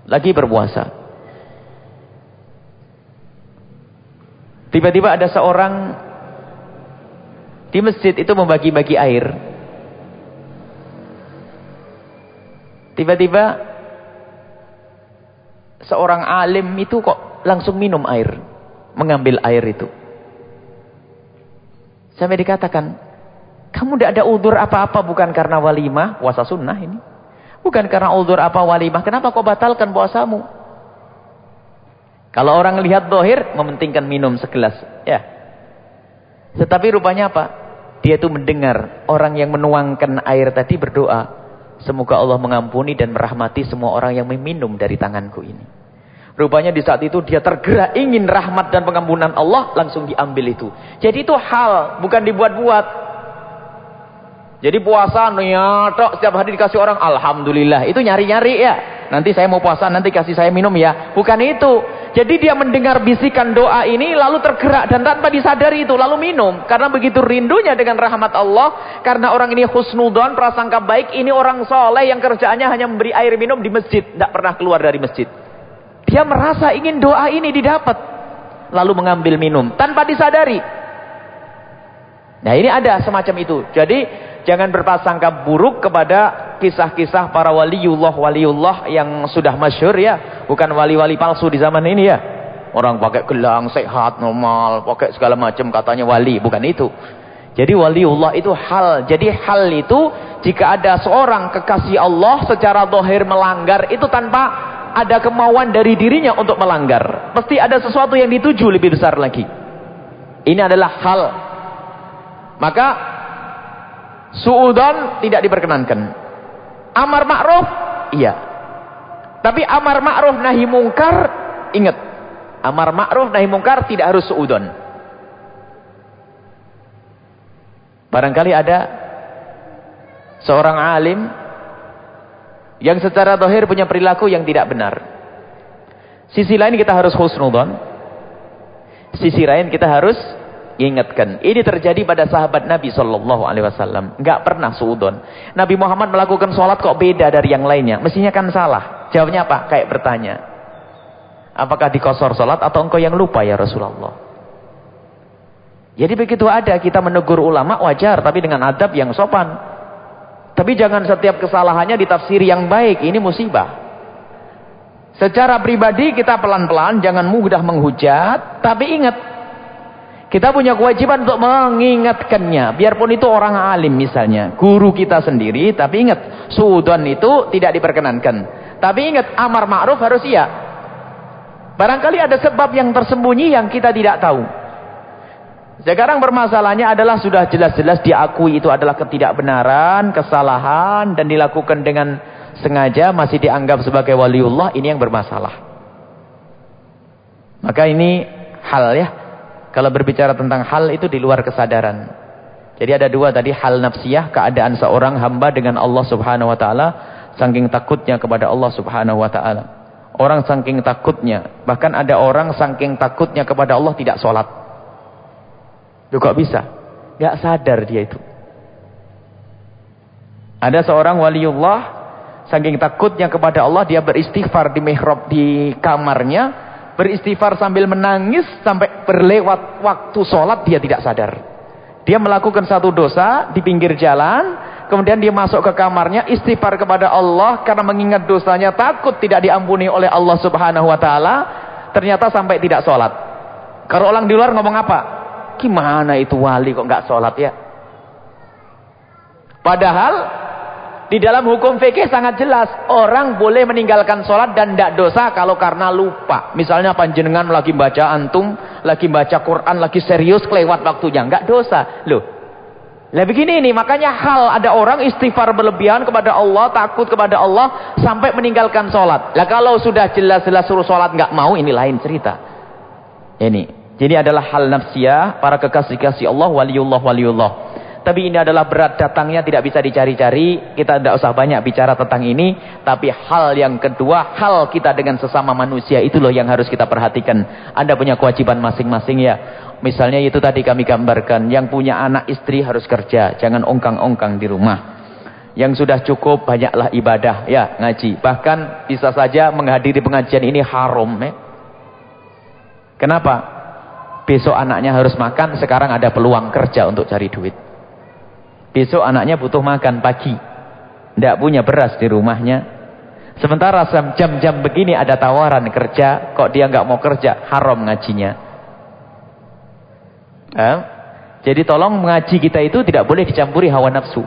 S1: Lagi berpuasa. Tiba-tiba ada seorang di masjid itu membagi-bagi air. Tiba-tiba seorang alim itu kok langsung minum air. Mengambil air itu. Sampai dikatakan, kamu tidak ada udur apa-apa bukan karena walimah, puasa sunnah ini. Bukan karena udur apa walimah, kenapa kau batalkan puasamu? Kalau orang lihat dohir, mementingkan minum segelas. Ya. Tetapi rupanya apa? Dia itu mendengar orang yang menuangkan air tadi berdoa. Semoga Allah mengampuni dan merahmati semua orang yang meminum dari tanganku ini. Rupanya di saat itu dia tergerak ingin rahmat dan pengampunan Allah langsung diambil itu. Jadi itu hal bukan dibuat-buat. Jadi puasa nyatok setiap hari dikasih orang alhamdulillah. Itu nyari-nyari ya. Nanti saya mau puasa nanti kasih saya minum ya. Bukan itu. Jadi dia mendengar bisikan doa ini lalu tergerak dan tanpa disadari itu lalu minum. Karena begitu rindunya dengan rahmat Allah. Karena orang ini husnudon, prasangka baik. Ini orang soleh yang kerjaannya hanya memberi air minum di masjid. Tidak pernah keluar dari masjid. Dia merasa ingin doa ini didapat. Lalu mengambil minum. Tanpa disadari. Nah ini ada semacam itu. Jadi jangan berprasangka buruk kepada kisah-kisah para waliullah-waliullah yang sudah masyur ya. Bukan wali-wali palsu di zaman ini ya. Orang pakai gelang, sehat, normal. Pakai segala macam katanya wali. Bukan itu. Jadi waliullah itu hal. Jadi hal itu jika ada seorang kekasih Allah secara dohir melanggar itu tanpa ada kemauan dari dirinya untuk melanggar. Pasti ada sesuatu yang dituju lebih besar lagi. Ini adalah hal. Maka suudon tidak diperkenankan. Amar ma'ruf, iya. Tapi amar ma'ruf nahi mungkar, ingat. Amar ma'ruf nahi mungkar tidak harus suudon. Barangkali ada seorang alim yang secara dohir punya perilaku yang tidak benar. Sisi lain kita harus husnudon. Sisi lain kita harus ingatkan. Ini terjadi pada sahabat Nabi Shallallahu Alaihi Wasallam. Enggak pernah suudon. Nabi Muhammad melakukan sholat kok beda dari yang lainnya. Mestinya kan salah. Jawabnya apa? Kayak bertanya. Apakah dikosor sholat atau engkau yang lupa ya Rasulullah? Jadi begitu ada kita menegur ulama wajar. Tapi dengan adab yang sopan. Tapi jangan setiap kesalahannya ditafsiri yang baik. Ini musibah. Secara pribadi kita pelan-pelan. Jangan mudah menghujat. Tapi ingat. Kita punya kewajiban untuk mengingatkannya. Biarpun itu orang alim misalnya. Guru kita sendiri. Tapi ingat. Sudan itu tidak diperkenankan. Tapi ingat. Amar ma'ruf harus iya. Barangkali ada sebab yang tersembunyi yang kita tidak tahu. Sekarang permasalahannya adalah sudah jelas-jelas diakui itu adalah ketidakbenaran, kesalahan dan dilakukan dengan sengaja masih dianggap sebagai waliullah, ini yang bermasalah. Maka ini hal ya. Kalau berbicara tentang hal itu di luar kesadaran. Jadi ada dua tadi hal nafsiyah, keadaan seorang hamba dengan Allah Subhanahu wa taala saking takutnya kepada Allah Subhanahu wa taala. Orang saking takutnya, bahkan ada orang saking takutnya kepada Allah tidak sholat. Loh kok bisa? Gak sadar dia itu. Ada seorang waliullah, saking takutnya kepada Allah, dia beristighfar di mihrab di kamarnya, beristighfar sambil menangis, sampai berlewat waktu sholat, dia tidak sadar. Dia melakukan satu dosa di pinggir jalan, kemudian dia masuk ke kamarnya, istighfar kepada Allah, karena mengingat dosanya, takut tidak diampuni oleh Allah subhanahu wa ta'ala, ternyata sampai tidak sholat. Kalau orang di luar ngomong apa? Gimana itu wali kok nggak sholat ya? Padahal di dalam hukum fikih sangat jelas orang boleh meninggalkan sholat dan tidak dosa kalau karena lupa. Misalnya panjenengan lagi baca antum, lagi baca Quran, lagi serius kelewat waktunya, nggak dosa. Loh, lah begini ini makanya hal ada orang istighfar berlebihan kepada Allah, takut kepada Allah sampai meninggalkan sholat. Lah kalau sudah jelas-jelas suruh sholat nggak mau ini lain cerita. Ini jadi adalah hal nafsiyah para kekasih-kasih Allah waliullah waliullah. Tapi ini adalah berat datangnya tidak bisa dicari-cari. Kita tidak usah banyak bicara tentang ini. Tapi hal yang kedua, hal kita dengan sesama manusia itu loh yang harus kita perhatikan. Anda punya kewajiban masing-masing ya. Misalnya itu tadi kami gambarkan. Yang punya anak istri harus kerja. Jangan ongkang-ongkang di rumah. Yang sudah cukup banyaklah ibadah. Ya ngaji. Bahkan bisa saja menghadiri pengajian ini haram. Ya. Kenapa? Besok anaknya harus makan, sekarang ada peluang kerja untuk cari duit. Besok anaknya butuh makan pagi. Tidak punya beras di rumahnya. Sementara jam-jam begini ada tawaran kerja, kok dia nggak mau kerja, haram ngajinya. Eh? Jadi tolong mengaji kita itu tidak boleh dicampuri hawa nafsu.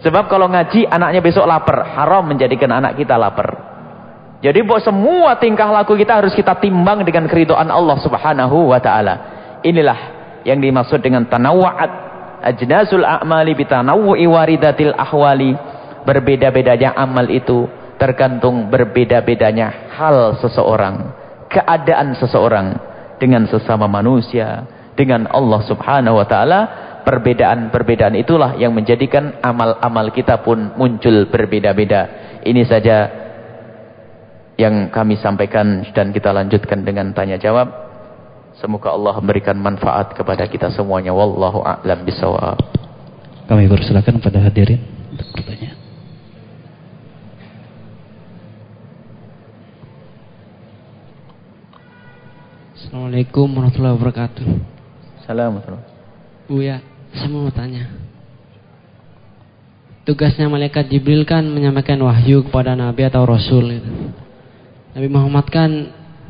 S1: Sebab kalau ngaji anaknya besok lapar, haram menjadikan anak kita lapar. Jadi buat semua tingkah laku kita harus kita timbang dengan keridhaan Allah Subhanahu wa taala. Inilah yang dimaksud dengan tanawwa'at ajnasul a'mali bitanawwu'i waridatil ahwali. Berbeda-bedanya amal itu tergantung berbeda-bedanya hal seseorang, keadaan seseorang dengan sesama manusia, dengan Allah Subhanahu wa taala. Perbedaan-perbedaan itulah yang menjadikan amal-amal kita pun muncul berbeda-beda. Ini saja yang kami sampaikan dan kita lanjutkan dengan tanya jawab. Semoga Allah memberikan manfaat kepada kita semuanya. Wallahu a'lam bisawab.
S2: Kami persilakan pada hadirin untuk bertanya.
S3: Assalamualaikum warahmatullahi wabarakatuh.
S1: Assalamualaikum.
S3: Bu ya, saya mau tanya. Tugasnya malaikat Jibril kan menyampaikan wahyu kepada nabi atau rasul gitu. Nabi Muhammad kan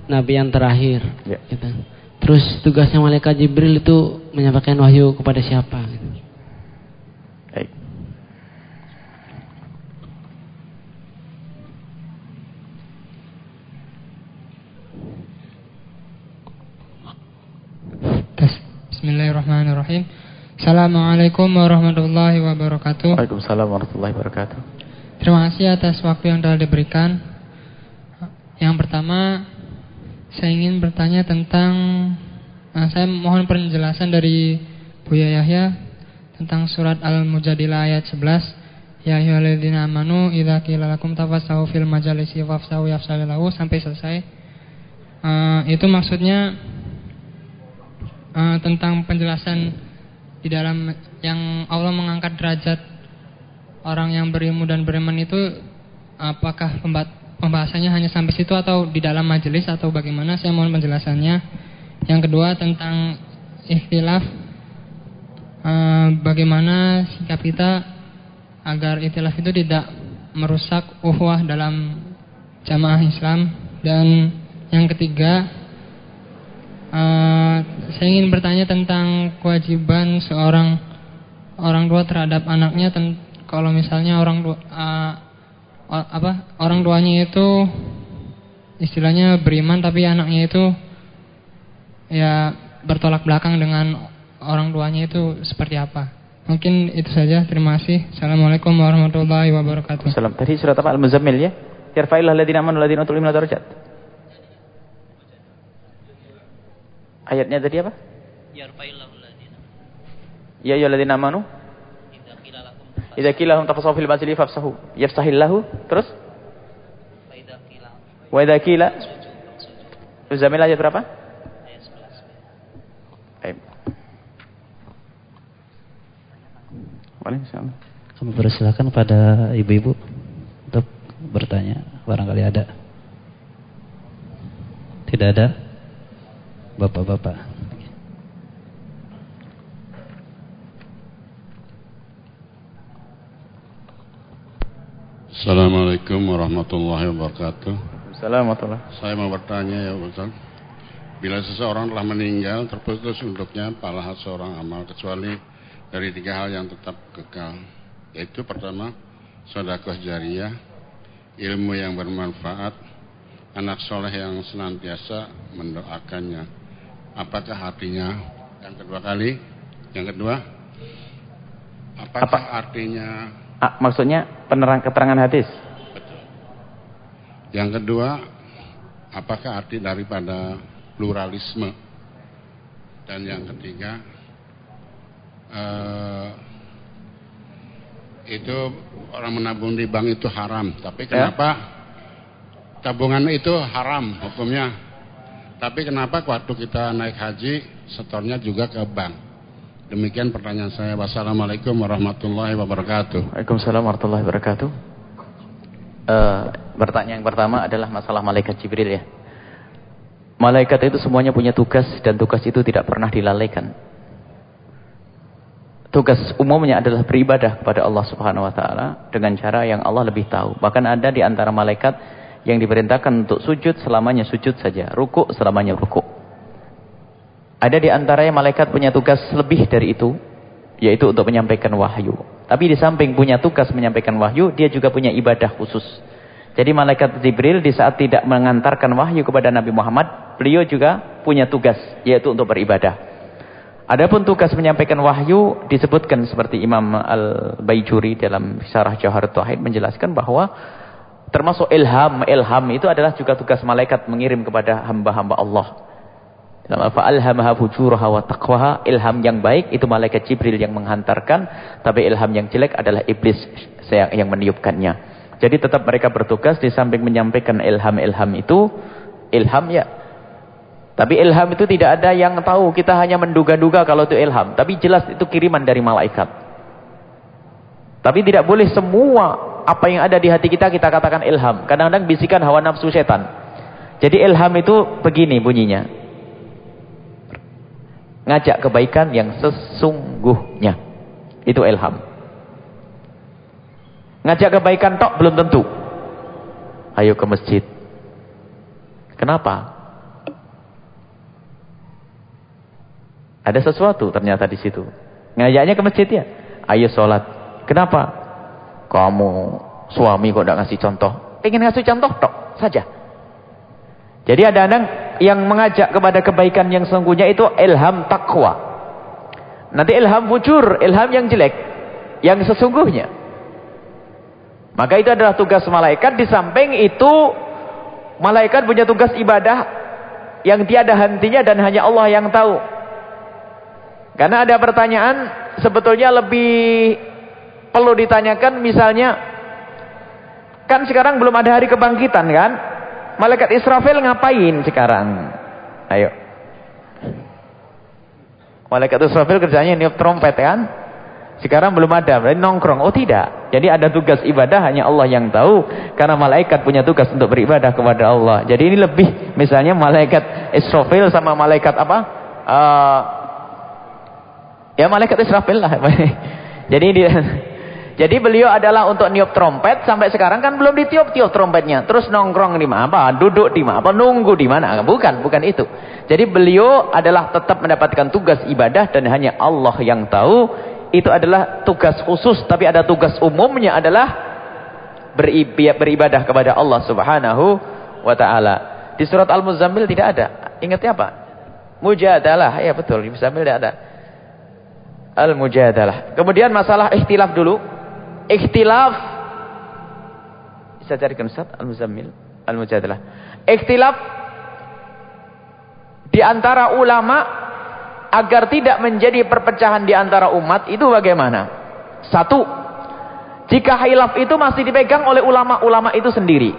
S3: nabi yang terakhir. Ya. Gitu. Terus tugasnya malaikat Jibril itu menyampaikan wahyu kepada siapa? Gitu. Baik.
S4: Bismillahirrahmanirrahim. Assalamualaikum warahmatullahi wabarakatuh.
S1: Waalaikumsalam warahmatullahi wabarakatuh.
S4: Terima kasih atas waktu yang telah diberikan. Yang pertama, saya ingin bertanya tentang, nah, saya mohon penjelasan dari Buya Yahya tentang surat Al-Mujadilah ayat 11. Ya ayyuhalladzina amanu idza qila lakum tafassahu fil majalisi fafsahu yafsalahu sampai selesai. Uh, itu maksudnya uh, tentang penjelasan di dalam yang Allah mengangkat derajat orang yang berilmu dan beriman itu apakah pembat pembahasannya hanya sampai situ atau di dalam majelis atau bagaimana? Saya mohon penjelasannya. Yang kedua tentang ikhtilaf uh, bagaimana sikap kita agar ikhtilaf itu tidak merusak uhwah dalam jamaah Islam dan yang ketiga uh, saya ingin bertanya tentang kewajiban seorang orang tua terhadap anaknya kalau misalnya orang tua uh, apa orang tuanya itu istilahnya beriman tapi anaknya itu ya bertolak belakang dengan orang tuanya itu seperti apa? Mungkin itu saja. Terima kasih. Assalamualaikum warahmatullahi wabarakatuh.
S1: Salam. Tadi surat apa? Al-Muzammil ya? Yarfa'illah ladina amanu ladina utul ilma darajat. Ayatnya tadi apa? Yarfa'illah ladina. Ya ya ladina amanu Idza qila lahum tafassahu fil masjidi fafsahu. Yafsahillahu. Terus? Wa idza qila Zamil ayat berapa? Ayat 11. Baik.
S2: Waalaikumsalam. Kami persilakan pada ibu-ibu untuk bertanya, barangkali ada. Tidak ada? Bapak-bapak.
S5: Assalamualaikum warahmatullahi wabarakatuh.
S1: Assalamualaikum.
S5: Saya mau bertanya ya Ustaz. Bila seseorang telah meninggal, terputus untuknya pahala seorang amal kecuali dari tiga hal yang tetap kekal. Yaitu pertama, sodakoh jariah, ilmu yang bermanfaat, anak soleh yang senantiasa mendoakannya. Apakah artinya? Yang kedua kali, yang kedua, apakah Apa? artinya
S1: maksudnya penerang keterangan hadis.
S5: Yang kedua, apakah arti daripada pluralisme? Dan yang ketiga, uh, itu orang menabung di bank itu haram. Tapi ya. kenapa ya? tabungan itu haram hukumnya? Tapi kenapa waktu kita naik haji, setornya juga ke bank? Demikian pertanyaan saya. Wassalamualaikum warahmatullahi wabarakatuh.
S1: Waalaikumsalam warahmatullahi wabarakatuh. Uh, bertanya yang pertama adalah masalah malaikat Jibril ya. Malaikat itu semuanya punya tugas dan tugas itu tidak pernah dilalaikan. Tugas umumnya adalah beribadah kepada Allah Subhanahu wa taala dengan cara yang Allah lebih tahu. Bahkan ada di antara malaikat yang diperintahkan untuk sujud selamanya sujud saja, ruku selamanya ruku. Ada di antaranya malaikat punya tugas lebih dari itu, yaitu untuk menyampaikan wahyu. Tapi di samping punya tugas menyampaikan wahyu, dia juga punya ibadah khusus. Jadi malaikat Jibril di saat tidak mengantarkan wahyu kepada Nabi Muhammad, beliau juga punya tugas, yaitu untuk beribadah. Adapun tugas menyampaikan wahyu disebutkan seperti Imam Al-Baijuri dalam Syarah Jawhar Tauhid menjelaskan bahwa termasuk ilham, ilham itu adalah juga tugas malaikat mengirim kepada hamba-hamba Allah. Dalam fa'alhamaha fujuraha wa taqwaha, ilham yang baik itu malaikat Jibril yang menghantarkan, tapi ilham yang jelek adalah iblis yang meniupkannya. Jadi tetap mereka bertugas di samping menyampaikan ilham-ilham itu, ilham ya. Tapi ilham itu tidak ada yang tahu, kita hanya menduga-duga kalau itu ilham. Tapi jelas itu kiriman dari malaikat. Tapi tidak boleh semua apa yang ada di hati kita kita katakan ilham. Kadang-kadang bisikan hawa nafsu setan. Jadi ilham itu begini bunyinya. Ngajak kebaikan yang sesungguhnya. Itu ilham. Ngajak kebaikan tok belum tentu. Ayo ke masjid. Kenapa? Ada sesuatu ternyata di situ. Ngajaknya ke masjid ya. Ayo sholat. Kenapa? Kamu suami kok tidak ngasih contoh. Ingin ngasih contoh tok saja. Jadi ada anak yang mengajak kepada kebaikan yang sesungguhnya itu ilham takwa. Nanti ilham fujur, ilham yang jelek. Yang sesungguhnya. Maka itu adalah tugas malaikat. Di samping itu, malaikat punya tugas ibadah yang tiada hentinya dan hanya Allah yang tahu. Karena ada pertanyaan sebetulnya lebih perlu ditanyakan misalnya, kan sekarang belum ada hari kebangkitan kan? Malaikat Israfil ngapain sekarang? Ayo. Malaikat Israfil kerjanya niup trompet kan? Sekarang belum ada, berarti nongkrong. Oh tidak. Jadi ada tugas ibadah hanya Allah yang tahu. Karena malaikat punya tugas untuk beribadah kepada Allah. Jadi ini lebih, misalnya malaikat Israfil sama malaikat apa? Uh, ya malaikat Israfil lah. Jadi dia, jadi beliau adalah untuk niup trompet sampai sekarang kan belum ditiup-tiup trompetnya. Terus nongkrong di mana? Apa? Duduk di mana? Apa nunggu di mana? Bukan, bukan itu. Jadi beliau adalah tetap mendapatkan tugas ibadah dan hanya Allah yang tahu itu adalah tugas khusus tapi ada tugas umumnya adalah beribadah kepada Allah Subhanahu wa taala. Di surat Al-Muzammil tidak ada. Ingatnya apa? Mujadalah. Ya betul, di Muzammil tidak ada. Al-Mujadalah. Kemudian masalah ikhtilaf dulu. Ikhtilaf bisa carikan Ustaz Al-Muzammil, Al-Mujadalah. Ikhtilaf di antara ulama agar tidak menjadi perpecahan di antara umat itu bagaimana? Satu, jika hilaf itu masih dipegang oleh ulama-ulama itu sendiri.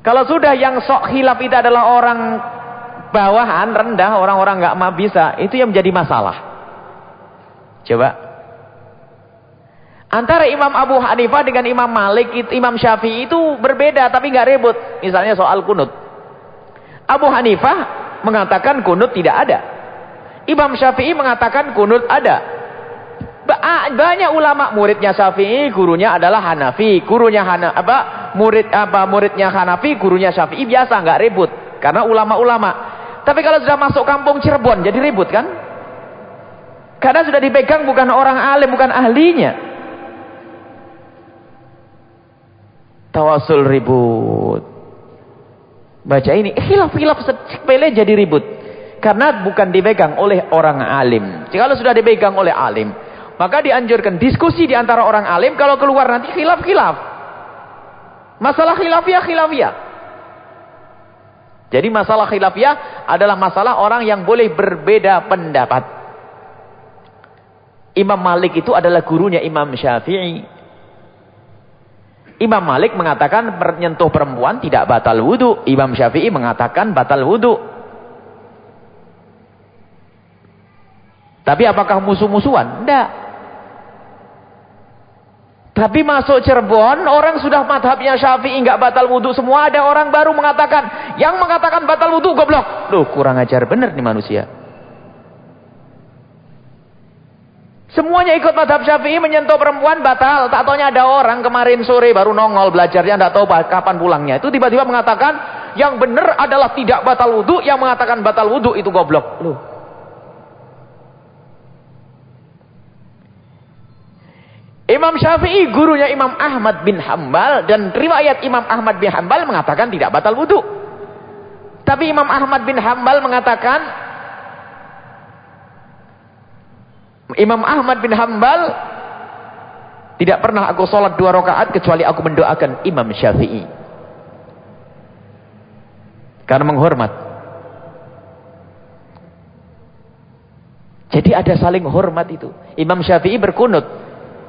S1: Kalau sudah yang sok hilaf itu adalah orang bawahan, rendah, orang-orang nggak -orang bisa, itu yang menjadi masalah. Coba. Antara Imam Abu Hanifah dengan Imam Malik, Imam Syafi'i itu berbeda tapi nggak ribut. Misalnya soal kunut. Abu Hanifah mengatakan kunut tidak ada. Imam Syafi'i mengatakan kunut ada. Banyak ulama muridnya Syafi'i, gurunya adalah Hanafi, gurunya Hana apa murid apa muridnya Hanafi, gurunya Syafi'i biasa nggak ribut karena ulama-ulama. Tapi kalau sudah masuk kampung Cirebon jadi ribut kan? Karena sudah dipegang bukan orang alim, bukan ahlinya. Tawasul ribut. Baca ini, hilaf-hilaf sepele jadi ribut. Karena bukan dipegang oleh orang alim. Kalau sudah dipegang oleh alim, maka dianjurkan diskusi di antara orang alim. Kalau keluar nanti khilaf-khilaf. Masalah khilafiyah, khilafiyah. Jadi masalah khilafiyah adalah masalah orang yang boleh berbeda pendapat. Imam Malik itu adalah gurunya Imam Syafi'i. Imam Malik mengatakan menyentuh perempuan tidak batal wudhu. Imam Syafi'i mengatakan batal wudhu. Tapi apakah musuh-musuhan? Tidak. Tapi masuk Cirebon, orang sudah madhabnya syafi'i nggak batal wudhu semua. Ada orang baru mengatakan, yang mengatakan batal wudhu goblok. Loh, kurang ajar bener nih manusia. Semuanya ikut madhab syafi'i menyentuh perempuan batal. Tak taunya ada orang kemarin sore baru nongol belajarnya, nggak tahu kapan pulangnya. Itu tiba-tiba mengatakan, yang benar adalah tidak batal wudhu, yang mengatakan batal wudhu itu goblok. Loh, Imam Syafi'i gurunya Imam Ahmad bin Hambal dan riwayat Imam Ahmad bin Hambal mengatakan tidak batal wudhu. Tapi Imam Ahmad bin Hambal mengatakan Imam Ahmad bin Hambal tidak pernah aku sholat dua rakaat kecuali aku mendoakan Imam Syafi'i. Karena menghormat. Jadi ada saling hormat itu. Imam Syafi'i berkunut.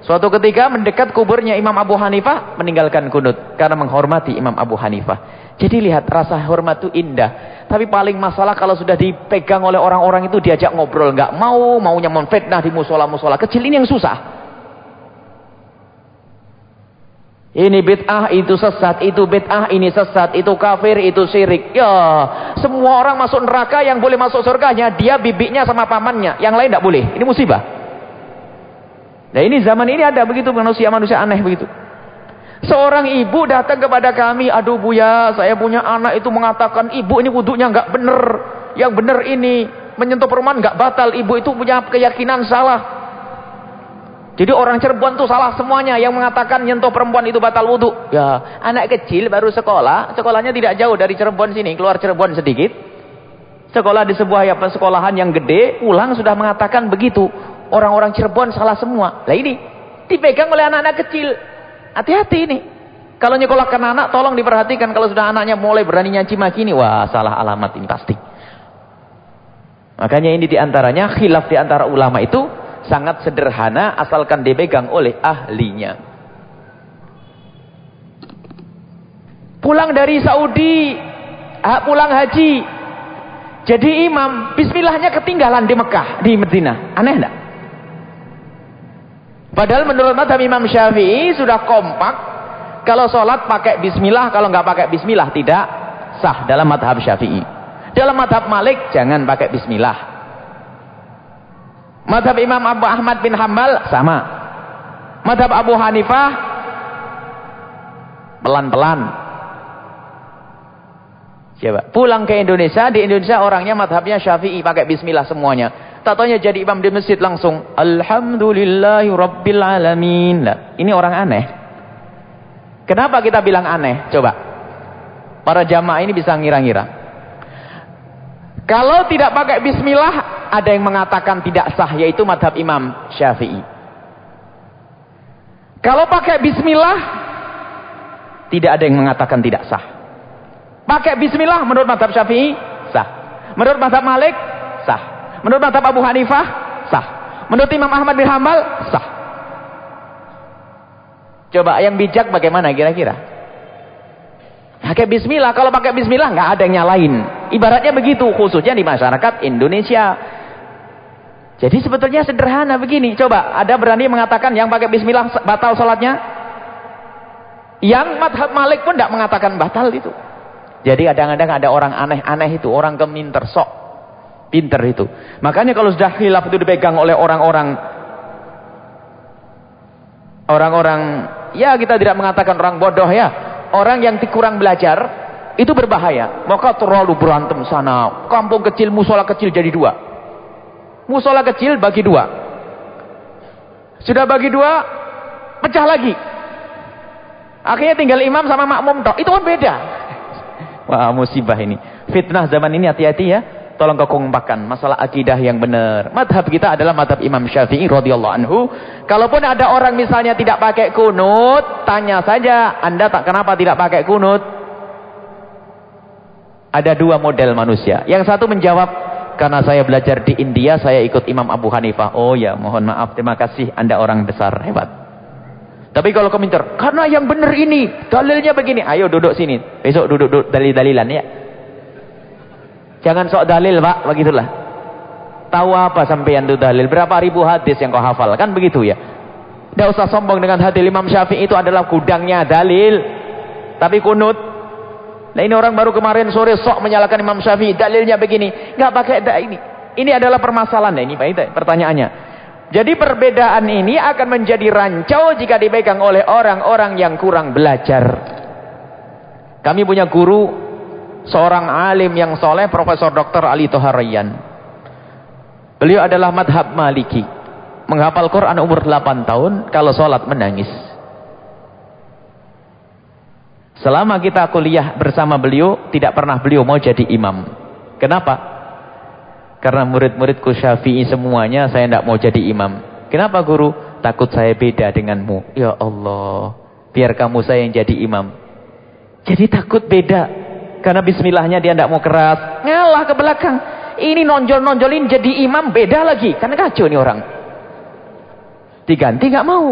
S1: Suatu ketika mendekat kuburnya Imam Abu Hanifah, meninggalkan kunut. Karena menghormati Imam Abu Hanifah. Jadi lihat, rasa hormat itu indah. Tapi paling masalah kalau sudah dipegang oleh orang-orang itu diajak ngobrol. nggak mau, maunya memfitnah di musola-musola. Kecil ini yang susah. Ini bid'ah, itu sesat, itu bid'ah, ini sesat, itu kafir, itu syirik. Ya, semua orang masuk neraka yang boleh masuk surganya, dia bibiknya sama pamannya. Yang lain tidak boleh. Ini musibah. Nah ini zaman ini ada begitu manusia-manusia aneh begitu. Seorang ibu datang kepada kami, aduh buya, saya punya anak itu mengatakan ibu ini wudhunya nggak benar, yang benar ini menyentuh perempuan nggak batal, ibu itu punya keyakinan salah. Jadi orang Cirebon itu salah semuanya yang mengatakan nyentuh perempuan itu batal wudhu. Ya, anak kecil baru sekolah, sekolahnya tidak jauh dari Cirebon sini, keluar Cirebon sedikit. Sekolah di sebuah ya, sekolahan yang gede, pulang sudah mengatakan begitu. Orang-orang Cirebon salah semua. Lah ini dipegang oleh anak-anak kecil. Hati-hati ini. Kalau nyekolahkan anak, tolong diperhatikan. Kalau sudah anaknya mulai berani nyaci maki ini, wah salah alamat ini pasti. Makanya ini di antaranya khilaf di antara ulama itu sangat sederhana asalkan dipegang oleh ahlinya. Pulang dari Saudi, pulang haji, jadi imam, bismillahnya ketinggalan di Mekah, di Medina. Aneh enggak? Padahal menurut madhab Imam Syafi'i sudah kompak. Kalau sholat pakai bismillah, kalau nggak pakai bismillah tidak sah dalam madhab Syafi'i. Dalam madhab Malik jangan pakai bismillah. Madhab Imam Abu Ahmad bin Hambal sama. Madhab Abu Hanifah pelan-pelan. Siapa? Pulang ke Indonesia, di Indonesia orangnya madhabnya Syafi'i pakai bismillah semuanya. Tak tanya jadi imam di masjid langsung. Alhamdulillahi Rabbil Alamin. Nah, ini orang aneh. Kenapa kita bilang aneh? Coba. Para jamaah ini bisa ngira-ngira. Kalau tidak pakai bismillah, ada yang mengatakan tidak sah, yaitu madhab imam syafi'i. Kalau pakai bismillah, tidak ada yang mengatakan tidak sah. Pakai bismillah menurut madhab syafi'i, sah. Menurut madhab malik, sah. Menurut madhab Abu Hanifah, sah. Menurut Imam Ahmad bin Hambal, sah. Coba yang bijak bagaimana kira-kira? Pakai bismillah. Kalau pakai bismillah nggak ada yang nyalain. Ibaratnya begitu khususnya di masyarakat Indonesia. Jadi sebetulnya sederhana begini. Coba ada berani mengatakan yang pakai bismillah batal sholatnya? Yang madhab malik pun tidak mengatakan batal itu. Jadi kadang-kadang ada orang aneh-aneh itu. Orang keminter sok. Pinter itu. Makanya kalau sudah khilaf itu dipegang oleh orang-orang orang-orang ya kita tidak mengatakan orang bodoh ya. Orang yang kurang belajar itu berbahaya. Maka terlalu berantem sana. Kampung kecil, musola kecil jadi dua. Musola kecil bagi dua. Sudah bagi dua, pecah lagi. Akhirnya tinggal imam sama makmum toh. Itu kan beda. Wah musibah ini. Fitnah zaman ini hati-hati ya. Tolong kau kompakan masalah akidah yang benar. Madhab kita adalah madhab Imam Syafi'i radhiyallahu anhu. Kalaupun ada orang misalnya tidak pakai kunut, tanya saja, Anda tak kenapa tidak pakai kunut? Ada dua model manusia. Yang satu menjawab, karena saya belajar di India, saya ikut Imam Abu Hanifah. Oh ya, mohon maaf, terima kasih, Anda orang besar, hebat. Tapi kalau komentar, karena yang benar ini, dalilnya begini. Ayo duduk sini, besok duduk, duduk dalil-dalilan ya. Jangan sok dalil pak, begitulah. Tahu apa sampean itu dalil? Berapa ribu hadis yang kau hafal? Kan begitu ya. Tidak usah sombong dengan hadis Imam Syafi'i itu adalah gudangnya dalil. Tapi kunut. Nah ini orang baru kemarin sore sok menyalahkan Imam Syafi'i. Dalilnya begini. Nggak pakai da ini. Ini adalah permasalahan. Nah, ini Pak pertanyaannya. Jadi perbedaan ini akan menjadi rancau jika dipegang oleh orang-orang yang kurang belajar. Kami punya guru seorang alim yang soleh Profesor Dr. Ali Toharayan. Beliau adalah madhab maliki. Menghafal Quran umur 8 tahun, kalau sholat menangis. Selama kita kuliah bersama beliau, tidak pernah beliau mau jadi imam. Kenapa? Karena murid-muridku syafi'i semuanya saya tidak mau jadi imam. Kenapa guru? Takut saya beda denganmu. Ya Allah. Biar kamu saya yang jadi imam. Jadi takut beda. Karena bismillahnya dia tidak mau keras. Ngalah ke belakang. Ini nonjol-nonjolin jadi imam beda lagi. Karena kacau nih orang. Diganti nggak mau.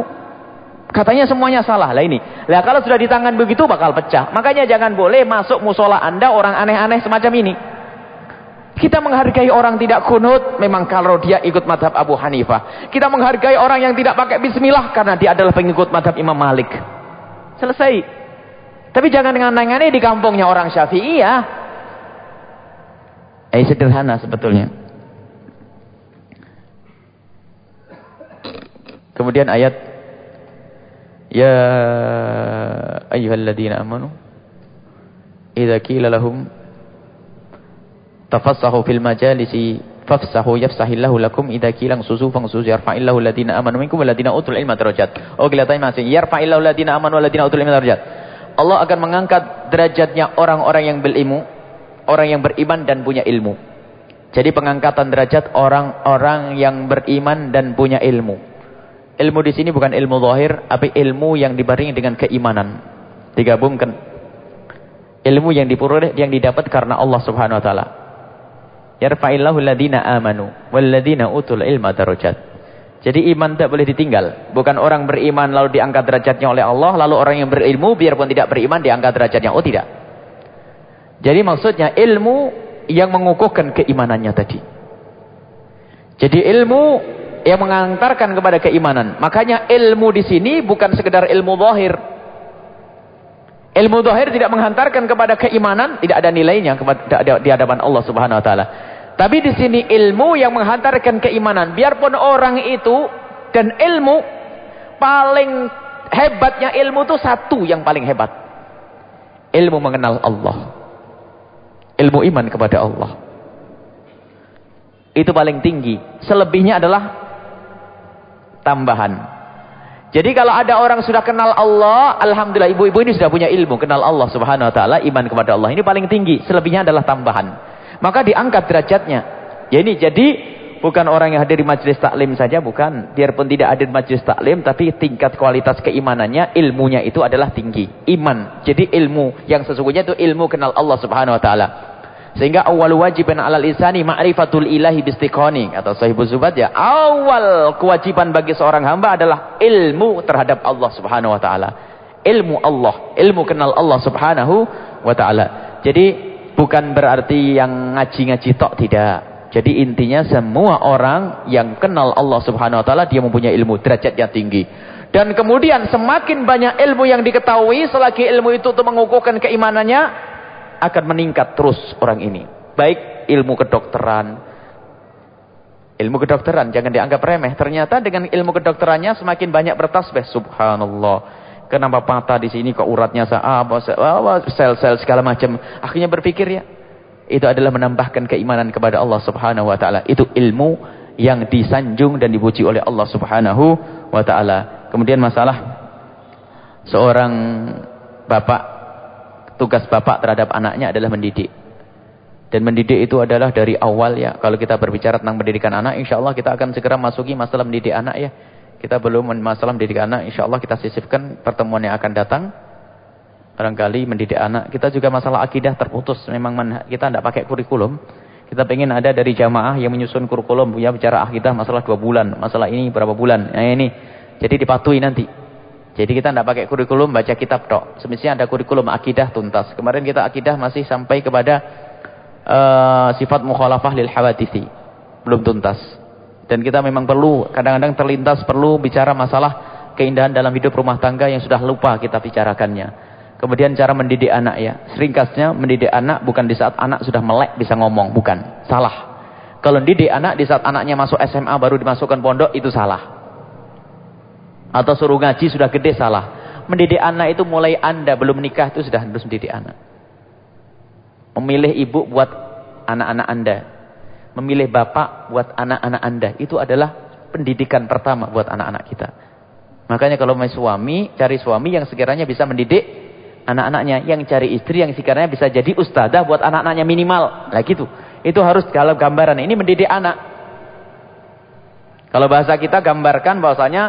S1: Katanya semuanya salah. Lah ini. Lah kalau sudah di tangan begitu bakal pecah. Makanya jangan boleh masuk musola anda orang aneh-aneh semacam ini. Kita menghargai orang tidak kunut memang kalau dia ikut madhab Abu Hanifah. Kita menghargai orang yang tidak pakai bismillah karena dia adalah pengikut madhab Imam Malik. Selesai. Tapi jangan dengan aneh di kampungnya orang Syafi'i ya. Eh sederhana sebetulnya. Kemudian ayat Ya ayyuhalladzina amanu idza qila lahum tafassahu fil majalisi fafsahu yafsahillahu lakum idza qilang susu fangsusu yarfa'illahu alladziina amanu minkum walladziina utul ilma darajat. Oh kelihatannya masih yarfa'illahu alladziina amanu walladziina utul ilma darajat. Allah akan mengangkat derajatnya orang-orang yang berilmu, orang yang beriman dan punya ilmu. Jadi pengangkatan derajat orang-orang yang beriman dan punya ilmu. Ilmu di sini bukan ilmu zahir, tapi ilmu yang dibarengi dengan keimanan. Digabungkan. Ilmu yang diperoleh yang didapat karena Allah Subhanahu wa taala. Yarfa'illahu alladhina amanu walladhina utul ilma. Jadi iman tidak boleh ditinggal. Bukan orang beriman lalu diangkat derajatnya oleh Allah, lalu orang yang berilmu biarpun tidak beriman diangkat derajatnya. Oh tidak. Jadi maksudnya ilmu yang mengukuhkan keimanannya tadi. Jadi ilmu yang mengantarkan kepada keimanan. Makanya ilmu di sini bukan sekedar ilmu zahir. Ilmu zahir tidak menghantarkan kepada keimanan, tidak ada nilainya di hadapan Allah Subhanahu wa taala. Tapi di sini ilmu yang menghantarkan keimanan. Biarpun orang itu dan ilmu paling hebatnya ilmu itu satu yang paling hebat. Ilmu mengenal Allah. Ilmu iman kepada Allah. Itu paling tinggi. Selebihnya adalah tambahan. Jadi kalau ada orang sudah kenal Allah, alhamdulillah ibu-ibu ini sudah punya ilmu kenal Allah Subhanahu wa taala, iman kepada Allah. Ini paling tinggi, selebihnya adalah tambahan maka diangkat derajatnya. Ya ini jadi bukan orang yang hadir di majelis taklim saja, bukan. Biarpun tidak hadir di majelis taklim, tapi tingkat kualitas keimanannya, ilmunya itu adalah tinggi. Iman. Jadi ilmu yang sesungguhnya itu ilmu kenal Allah Subhanahu wa taala. Sehingga awal wajiban alal insani ma'rifatul ilahi bistiqoni atau sahibul zubat ya. Awal kewajiban bagi seorang hamba adalah ilmu terhadap Allah Subhanahu wa taala. Ilmu Allah, ilmu kenal Allah Subhanahu wa taala. Jadi bukan berarti yang ngaji-ngaji tok tidak. Jadi intinya semua orang yang kenal Allah Subhanahu wa taala dia mempunyai ilmu derajat yang tinggi. Dan kemudian semakin banyak ilmu yang diketahui selagi ilmu itu untuk mengukuhkan keimanannya akan meningkat terus orang ini. Baik ilmu kedokteran, Ilmu kedokteran jangan dianggap remeh. Ternyata dengan ilmu kedokterannya semakin banyak bertasbih. Subhanallah. Kenapa patah di sini kok uratnya apa sel-sel segala macam. Akhirnya berpikir ya. Itu adalah menambahkan keimanan kepada Allah Subhanahu wa taala. Itu ilmu yang disanjung dan dipuji oleh Allah Subhanahu wa taala. Kemudian masalah seorang bapak tugas bapak terhadap anaknya adalah mendidik. Dan mendidik itu adalah dari awal ya. Kalau kita berbicara tentang pendidikan anak, insya Allah kita akan segera masuki masalah mendidik anak ya. Kita belum masalah mendidik anak, insya Allah kita sisipkan pertemuan yang akan datang. Barangkali mendidik anak. Kita juga masalah akidah terputus. Memang kita tidak pakai kurikulum. Kita pengen ada dari jamaah yang menyusun kurikulum. Ya bicara akidah masalah dua bulan. Masalah ini berapa bulan. Nah ini. Jadi dipatuhi nanti. Jadi kita tidak pakai kurikulum baca kitab dok. Semestinya ada kurikulum akidah tuntas. Kemarin kita akidah masih sampai kepada uh, sifat mukhalafah lil hawadisi. Belum tuntas. Dan kita memang perlu, kadang-kadang terlintas perlu bicara masalah keindahan dalam hidup rumah tangga yang sudah lupa kita bicarakannya. Kemudian cara mendidik anak ya. Seringkasnya mendidik anak bukan di saat anak sudah melek bisa ngomong. Bukan. Salah. Kalau mendidik anak di saat anaknya masuk SMA baru dimasukkan pondok itu salah. Atau suruh ngaji sudah gede salah. Mendidik anak itu mulai anda belum menikah itu sudah harus mendidik anak. Memilih ibu buat anak-anak anda. Memilih bapak buat anak-anak anda. Itu adalah pendidikan pertama buat anak-anak kita. Makanya kalau mau suami, cari suami yang sekiranya bisa mendidik anak-anaknya. Yang cari istri yang sekiranya bisa jadi ustazah buat anak-anaknya minimal. Nah gitu. Itu harus kalau gambaran. Ini mendidik anak. Kalau bahasa kita gambarkan bahwasanya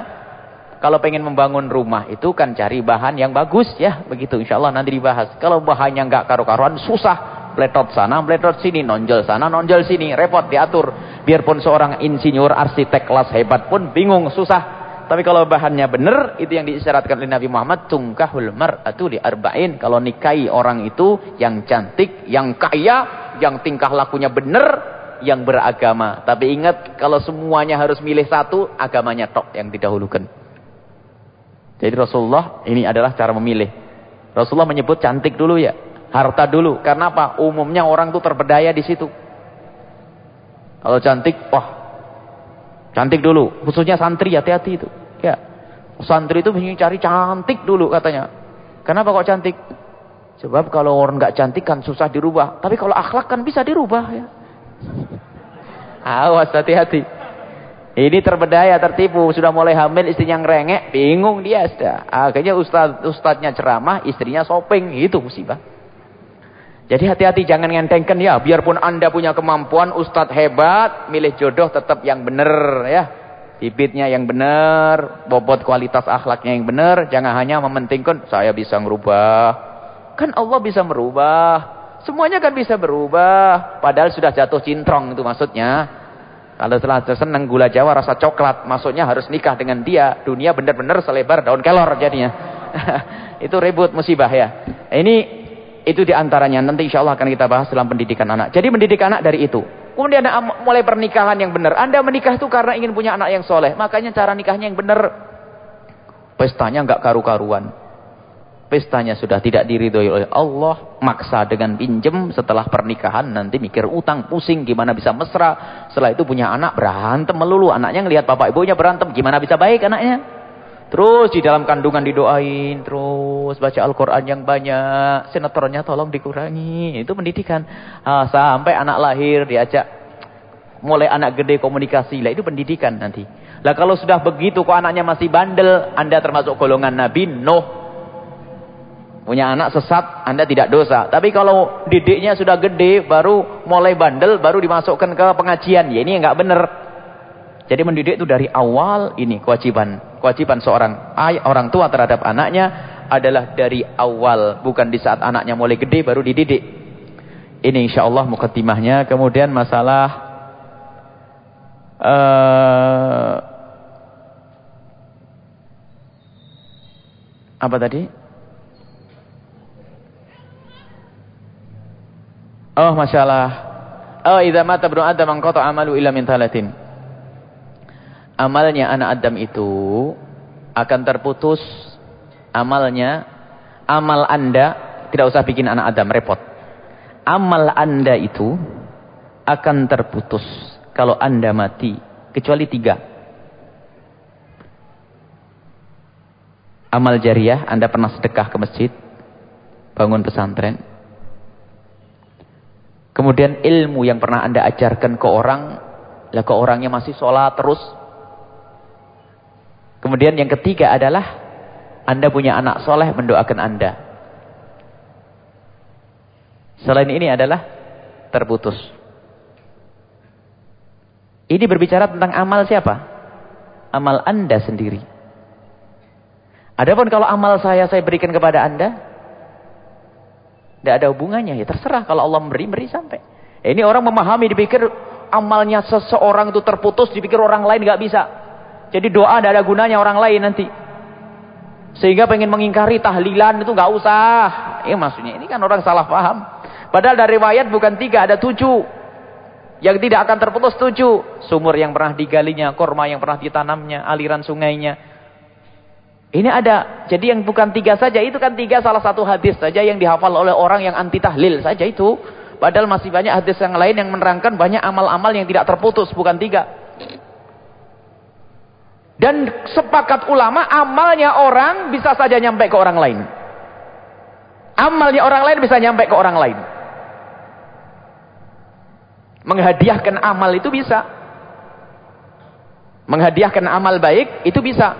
S1: kalau pengen membangun rumah itu kan cari bahan yang bagus ya. Begitu insya Allah nanti dibahas. Kalau bahannya nggak karu-karuan susah. Bletot sana, bletot sini, nonjol sana, nonjol sini. Repot diatur. Biarpun seorang insinyur, arsitek kelas hebat pun bingung, susah. Tapi kalau bahannya benar, itu yang diisyaratkan oleh Nabi Muhammad. Tungkahul mar'atu di arba'in. Kalau nikahi orang itu yang cantik, yang kaya, yang tingkah lakunya benar, yang beragama. Tapi ingat, kalau semuanya harus milih satu, agamanya tok yang didahulukan. Jadi Rasulullah ini adalah cara memilih. Rasulullah menyebut cantik dulu ya. Harta dulu. Karena apa? Umumnya orang itu terberdaya di situ. Kalau cantik, wah. Cantik dulu. Khususnya santri, hati-hati itu. Ya. Santri itu ingin cari cantik dulu katanya. Kenapa kok cantik? Sebab kalau orang nggak cantik kan susah dirubah. Tapi kalau akhlak kan bisa dirubah ya. Awas hati-hati. Ini terbedaya, tertipu, sudah mulai hamil, istrinya ngerengek, bingung dia sudah. Akhirnya ustad, ustadnya ceramah, istrinya shopping, itu musibah. Jadi hati-hati jangan ngentengkan ya, biarpun anda punya kemampuan, ustad hebat, milih jodoh tetap yang benar ya. Bibitnya yang benar, bobot kualitas akhlaknya yang benar, jangan hanya mementingkan saya bisa merubah. Kan Allah bisa merubah. Semuanya kan bisa berubah. Padahal sudah jatuh cintrong itu maksudnya. Kalau setelah senang gula jawa rasa coklat, maksudnya harus nikah dengan dia. Dunia benar-benar selebar daun kelor jadinya. itu ribut musibah ya. Ini itu di antaranya. Nanti insya Allah akan kita bahas dalam pendidikan anak. Jadi mendidik anak dari itu. Kemudian mulai pernikahan yang benar. Anda menikah itu karena ingin punya anak yang soleh. Makanya cara nikahnya yang benar. Pestanya nggak karu-karuan pestanya sudah tidak diridhoi oleh Allah, maksa dengan pinjem setelah pernikahan nanti mikir utang, pusing gimana bisa mesra. Setelah itu punya anak berantem melulu, anaknya ngelihat bapak ibunya berantem, gimana bisa baik anaknya? Terus di dalam kandungan didoain, terus baca Al-Qur'an yang banyak, sinetronnya tolong dikurangi. Itu pendidikan. Ah, sampai anak lahir diajak mulai anak gede komunikasi. Lah itu pendidikan nanti. Lah kalau sudah begitu kok anaknya masih bandel, Anda termasuk golongan Nabi Nuh Punya anak sesat, Anda tidak dosa. Tapi kalau didiknya sudah gede, baru mulai bandel, baru dimasukkan ke pengajian. Ya ini nggak benar. Jadi mendidik itu dari awal ini kewajiban. Kewajiban seorang ayah, orang tua terhadap anaknya adalah dari awal. Bukan di saat anaknya mulai gede baru dididik. Ini insya Allah mukaddimahnya. Kemudian masalah... Uh, apa tadi? Oh masalah. Oh idza mata ibnu Adam anqata amalu illa min thalatin. Amalnya anak Adam itu akan terputus amalnya amal Anda tidak usah bikin anak Adam repot. Amal Anda itu akan terputus kalau Anda mati kecuali tiga. Amal jariah, Anda pernah sedekah ke masjid, bangun pesantren, Kemudian ilmu yang pernah anda ajarkan ke orang, lah ke orangnya masih sholat terus. Kemudian yang ketiga adalah, anda punya anak soleh mendoakan anda. Selain ini adalah terputus. Ini berbicara tentang amal siapa? Amal anda sendiri. Adapun kalau amal saya saya berikan kepada anda, tidak ada hubungannya. Ya terserah kalau Allah memberi, beri sampai. Ini orang memahami, dipikir amalnya seseorang itu terputus, dipikir orang lain nggak bisa. Jadi doa tidak ada gunanya orang lain nanti. Sehingga pengen mengingkari tahlilan itu nggak usah. Eh maksudnya ini kan orang salah paham. Padahal dari riwayat bukan tiga, ada tujuh. Yang tidak akan terputus tujuh. Sumur yang pernah digalinya, korma yang pernah ditanamnya, aliran sungainya. Ini ada. Jadi yang bukan tiga saja. Itu kan tiga salah satu hadis saja yang dihafal oleh orang yang anti tahlil saja itu. Padahal masih banyak hadis yang lain yang menerangkan banyak amal-amal yang tidak terputus. Bukan tiga. Dan sepakat ulama amalnya orang bisa saja nyampe ke orang lain. Amalnya orang lain bisa nyampe ke orang lain. Menghadiahkan amal itu bisa. Menghadiahkan amal baik itu bisa.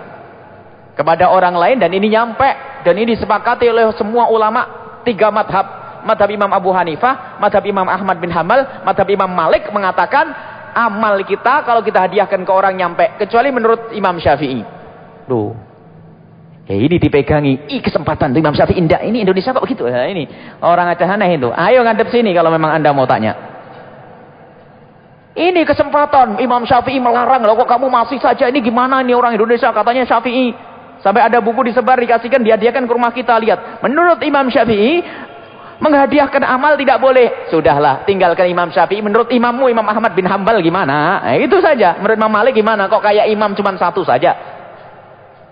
S1: Kepada orang lain dan ini nyampe. Dan ini disepakati oleh semua ulama. Tiga madhab. Madhab Imam Abu Hanifah, madhab Imam Ahmad bin Hamal, madhab Imam Malik mengatakan amal kita kalau kita hadiahkan ke orang nyampe. Kecuali menurut Imam Syafi'i. Tuh. Ya ini dipegangi. Ih kesempatan tuh Imam Syafi'i. Indah. Ini Indonesia kok begitu? Ya, ini orang aneh itu. Ayo ngadep sini kalau memang anda mau tanya. Ini kesempatan Imam Syafi'i melarang loh kok kamu masih saja ini gimana ini orang Indonesia katanya Syafi'i sampai ada buku disebar dikasihkan dihadiahkan ke rumah kita lihat menurut Imam Syafi'i menghadiahkan amal tidak boleh sudahlah tinggalkan Imam Syafi'i menurut imammu Imam Ahmad bin Hambal gimana nah, itu saja menurut Imam Malik gimana kok kayak imam cuma satu saja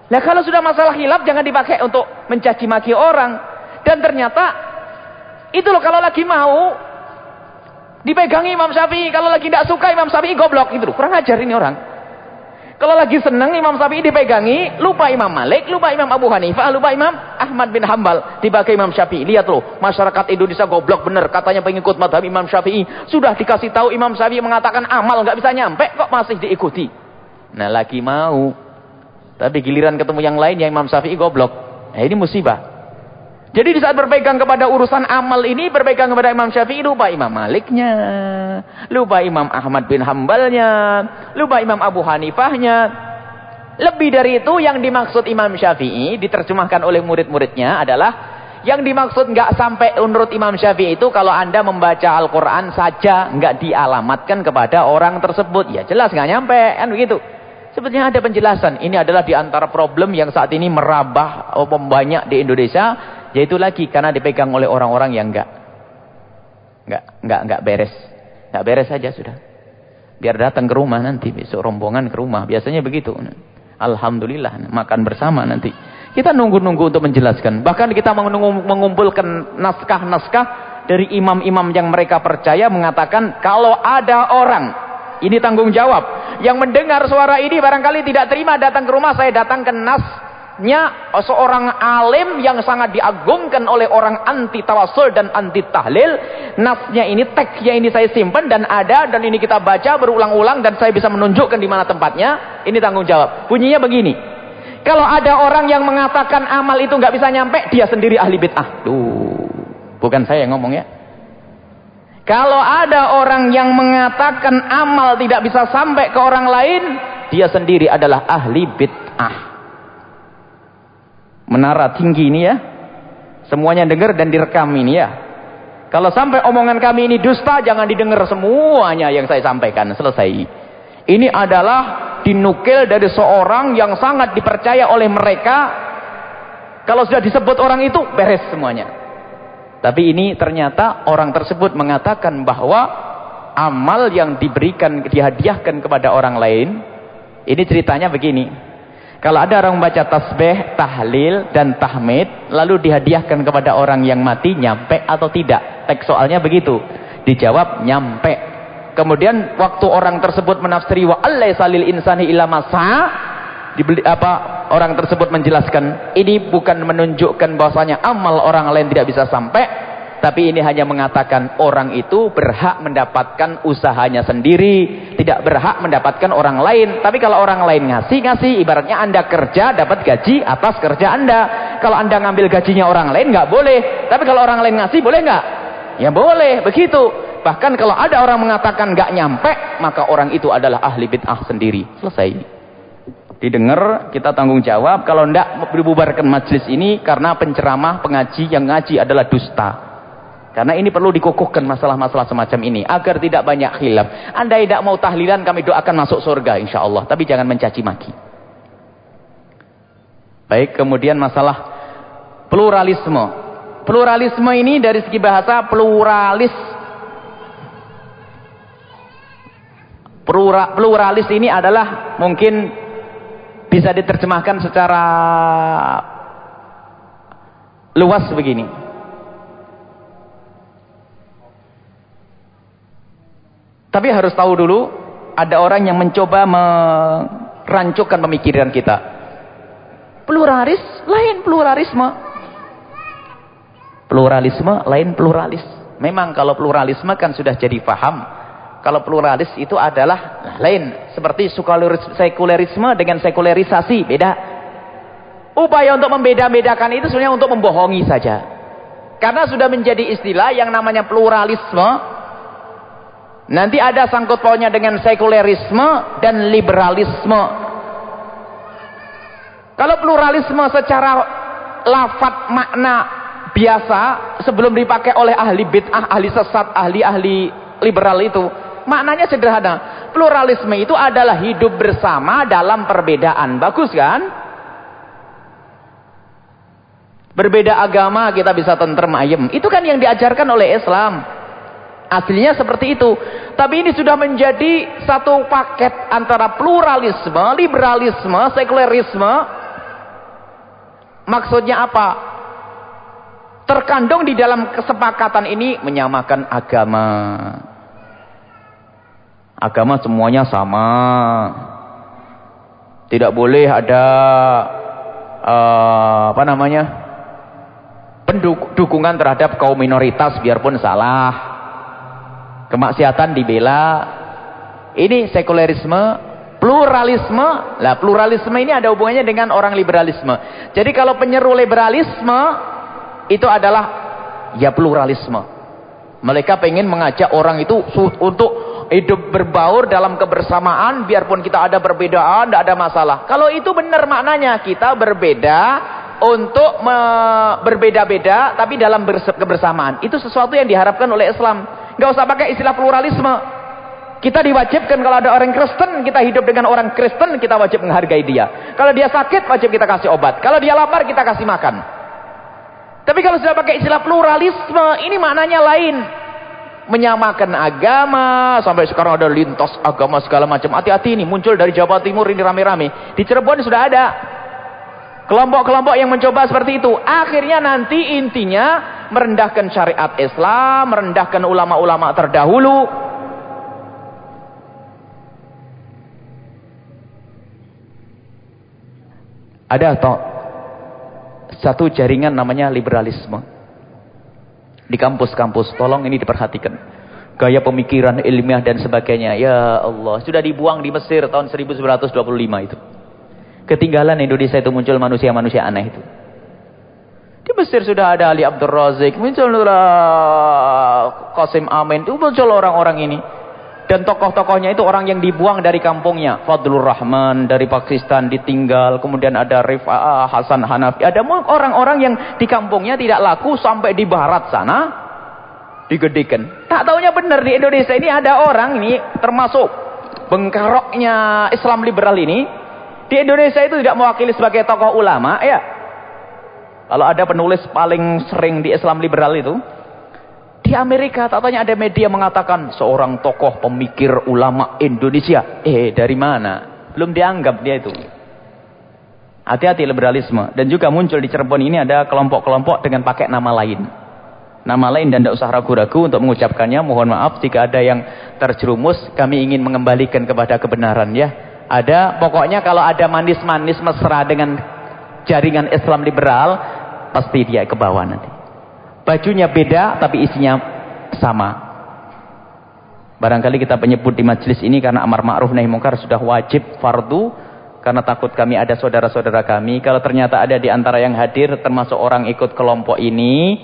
S1: nah kalau sudah masalah hilaf jangan dipakai untuk mencaci maki orang dan ternyata itu loh kalau lagi mau Dipegangi Imam Syafi'i. Kalau lagi tidak suka Imam Syafi'i goblok. Gitu. Kurang ajar ini orang. Kalau lagi senang Imam Syafi'i dipegangi. Lupa Imam Malik. Lupa Imam Abu Hanifah. Lupa Imam Ahmad bin Hambal. Dipakai Imam Syafi'i. Lihat loh. Masyarakat Indonesia goblok bener. Katanya pengikut madhab Imam Syafi'i. Sudah dikasih tahu Imam Syafi'i mengatakan amal. nggak bisa nyampe. Kok masih diikuti. Nah lagi mau. Tapi giliran ketemu yang lain yang Imam Syafi'i goblok. Nah ini musibah. Jadi di saat berpegang kepada urusan amal ini, berpegang kepada Imam Syafi'i, lupa Imam Maliknya, lupa Imam Ahmad bin Hambalnya, lupa Imam Abu Hanifahnya. Lebih dari itu yang dimaksud Imam Syafi'i, diterjemahkan oleh murid-muridnya adalah, yang dimaksud nggak sampai menurut Imam Syafi'i itu, kalau anda membaca Al-Quran saja, nggak dialamatkan kepada orang tersebut. Ya jelas nggak nyampe, kan begitu. Sebetulnya ada penjelasan. Ini adalah di antara problem yang saat ini merabah oh, banyak di Indonesia yaitu lagi karena dipegang oleh orang-orang yang enggak enggak enggak enggak beres. Enggak beres saja sudah. Biar datang ke rumah nanti besok rombongan ke rumah. Biasanya begitu. Alhamdulillah makan bersama nanti. Kita nunggu-nunggu untuk menjelaskan. Bahkan kita mengumpulkan naskah-naskah dari imam-imam yang mereka percaya mengatakan kalau ada orang ini tanggung jawab yang mendengar suara ini barangkali tidak terima datang ke rumah saya datang ke nas nya seorang alim yang sangat diagungkan oleh orang anti tawasul dan anti tahlil nasnya ini teksnya ini saya simpan dan ada dan ini kita baca berulang-ulang dan saya bisa menunjukkan di mana tempatnya. Ini tanggung jawab. Bunyinya begini. Kalau ada orang yang mengatakan amal itu nggak bisa nyampe dia sendiri ahli bid'ah. Tuh bukan saya yang ngomong ya. Kalau ada orang yang mengatakan amal tidak bisa sampai ke orang lain dia sendiri adalah ahli bid'ah menara tinggi ini ya. Semuanya dengar dan direkam ini ya. Kalau sampai omongan kami ini dusta, jangan didengar semuanya yang saya sampaikan. Selesai. Ini adalah dinukil dari seorang yang sangat dipercaya oleh mereka. Kalau sudah disebut orang itu, beres semuanya. Tapi ini ternyata orang tersebut mengatakan bahwa amal yang diberikan, dihadiahkan kepada orang lain. Ini ceritanya begini. Kalau ada orang membaca tasbih, tahlil, dan tahmid, lalu dihadiahkan kepada orang yang mati, nyampe atau tidak? Teks soalnya begitu. Dijawab, nyampe. Kemudian waktu orang tersebut menafsiri wa salil insani illa masa, apa orang tersebut menjelaskan, ini bukan menunjukkan bahwasanya amal orang lain tidak bisa sampai, tapi ini hanya mengatakan orang itu berhak mendapatkan usahanya sendiri. Tidak berhak mendapatkan orang lain. Tapi kalau orang lain ngasih, ngasih. Ibaratnya anda kerja dapat gaji atas kerja anda. Kalau anda ngambil gajinya orang lain nggak boleh. Tapi kalau orang lain ngasih boleh nggak? Ya boleh, begitu. Bahkan kalau ada orang mengatakan nggak nyampe, maka orang itu adalah ahli bid'ah sendiri. Selesai didengar, kita tanggung jawab. Kalau tidak dibubarkan majelis ini karena penceramah, pengaji yang ngaji adalah dusta. Karena ini perlu dikukuhkan masalah-masalah semacam ini. Agar tidak banyak khilaf. Anda tidak mau tahlilan, kami doakan masuk surga insya Allah. Tapi jangan mencaci maki. Baik, kemudian masalah pluralisme. Pluralisme ini dari segi bahasa pluralis. Plura, pluralis ini adalah mungkin bisa diterjemahkan secara luas begini. Tapi harus tahu dulu, ada orang yang mencoba merancukkan pemikiran kita. Pluralis lain pluralisme. Pluralisme lain pluralis. Memang kalau pluralisme kan sudah jadi paham. Kalau pluralis itu adalah lain. Seperti sekulerisme dengan sekularisasi. Beda. Upaya untuk membeda-bedakan itu sebenarnya untuk membohongi saja. Karena sudah menjadi istilah yang namanya pluralisme Nanti ada sangkut pautnya dengan sekulerisme dan liberalisme. Kalau pluralisme secara lafat makna biasa sebelum dipakai oleh ahli bid'ah, ahli sesat, ahli-ahli liberal itu, maknanya sederhana. Pluralisme itu adalah hidup bersama dalam perbedaan. Bagus kan? Berbeda agama kita bisa tentrem ayem. Itu kan yang diajarkan oleh Islam. Aslinya seperti itu. Tapi ini sudah menjadi satu paket antara pluralisme, liberalisme, sekulerisme. Maksudnya apa? Terkandung di dalam kesepakatan ini menyamakan agama. Agama semuanya sama. Tidak boleh ada uh, apa namanya? pendukungan terhadap kaum minoritas biarpun salah Kemaksiatan dibela. Ini sekulerisme, pluralisme. Lah pluralisme ini ada hubungannya dengan orang liberalisme. Jadi kalau penyeru liberalisme itu adalah ya pluralisme. Mereka pengen mengajak orang itu untuk hidup berbaur dalam kebersamaan biarpun kita ada perbedaan, tidak ada masalah. Kalau itu benar maknanya kita berbeda untuk berbeda-beda tapi dalam kebersamaan. Itu sesuatu yang diharapkan oleh Islam. Gak usah pakai istilah pluralisme. Kita diwajibkan kalau ada orang Kristen, kita hidup dengan orang Kristen, kita wajib menghargai dia. Kalau dia sakit, wajib kita kasih obat. Kalau dia lapar, kita kasih makan. Tapi kalau sudah pakai istilah pluralisme, ini maknanya lain. Menyamakan agama, sampai sekarang ada lintas agama segala macam. Hati-hati ini, muncul dari Jawa Timur ini rame-rame. Di Cirebon sudah ada. Kelompok-kelompok yang mencoba seperti itu. Akhirnya nanti intinya merendahkan syariat Islam, merendahkan ulama-ulama terdahulu. Ada atau satu jaringan namanya liberalisme. Di kampus-kampus, tolong ini diperhatikan. Gaya pemikiran ilmiah dan sebagainya. Ya Allah, sudah dibuang di Mesir tahun 1925 itu. Ketinggalan Indonesia itu muncul manusia-manusia aneh itu. Di Mesir sudah ada Ali Abdul Razik, muncullah Qasim Amin, itu muncul orang-orang ini. Dan tokoh-tokohnya itu orang yang dibuang dari kampungnya. Fadlur Rahman dari Pakistan ditinggal. Kemudian ada Rifa'ah Hasan Hanafi. Ada orang-orang yang di kampungnya tidak laku sampai di barat sana. Digedikan. Tak tahunya benar di Indonesia ini ada orang ini termasuk bengkaroknya Islam liberal ini. Di Indonesia itu tidak mewakili sebagai tokoh ulama, ya. Kalau ada penulis paling sering di Islam liberal itu, di Amerika katanya ada media mengatakan seorang tokoh pemikir ulama Indonesia. Eh, dari mana? Belum dianggap dia itu. Hati-hati liberalisme. Dan juga muncul di Cirebon ini ada kelompok-kelompok dengan pakai nama lain. Nama lain dan tidak usah ragu-ragu untuk mengucapkannya. Mohon maaf jika ada yang terjerumus. Kami ingin mengembalikan kepada kebenaran ya. Ada, pokoknya kalau ada manis-manis mesra dengan jaringan Islam liberal, pasti dia ke bawah nanti. Bajunya beda, tapi isinya sama. Barangkali kita penyebut di majelis ini karena amar ma'ruf nahi mungkar sudah wajib fardu karena takut kami ada saudara-saudara kami. Kalau ternyata ada di antara yang hadir termasuk orang ikut kelompok ini,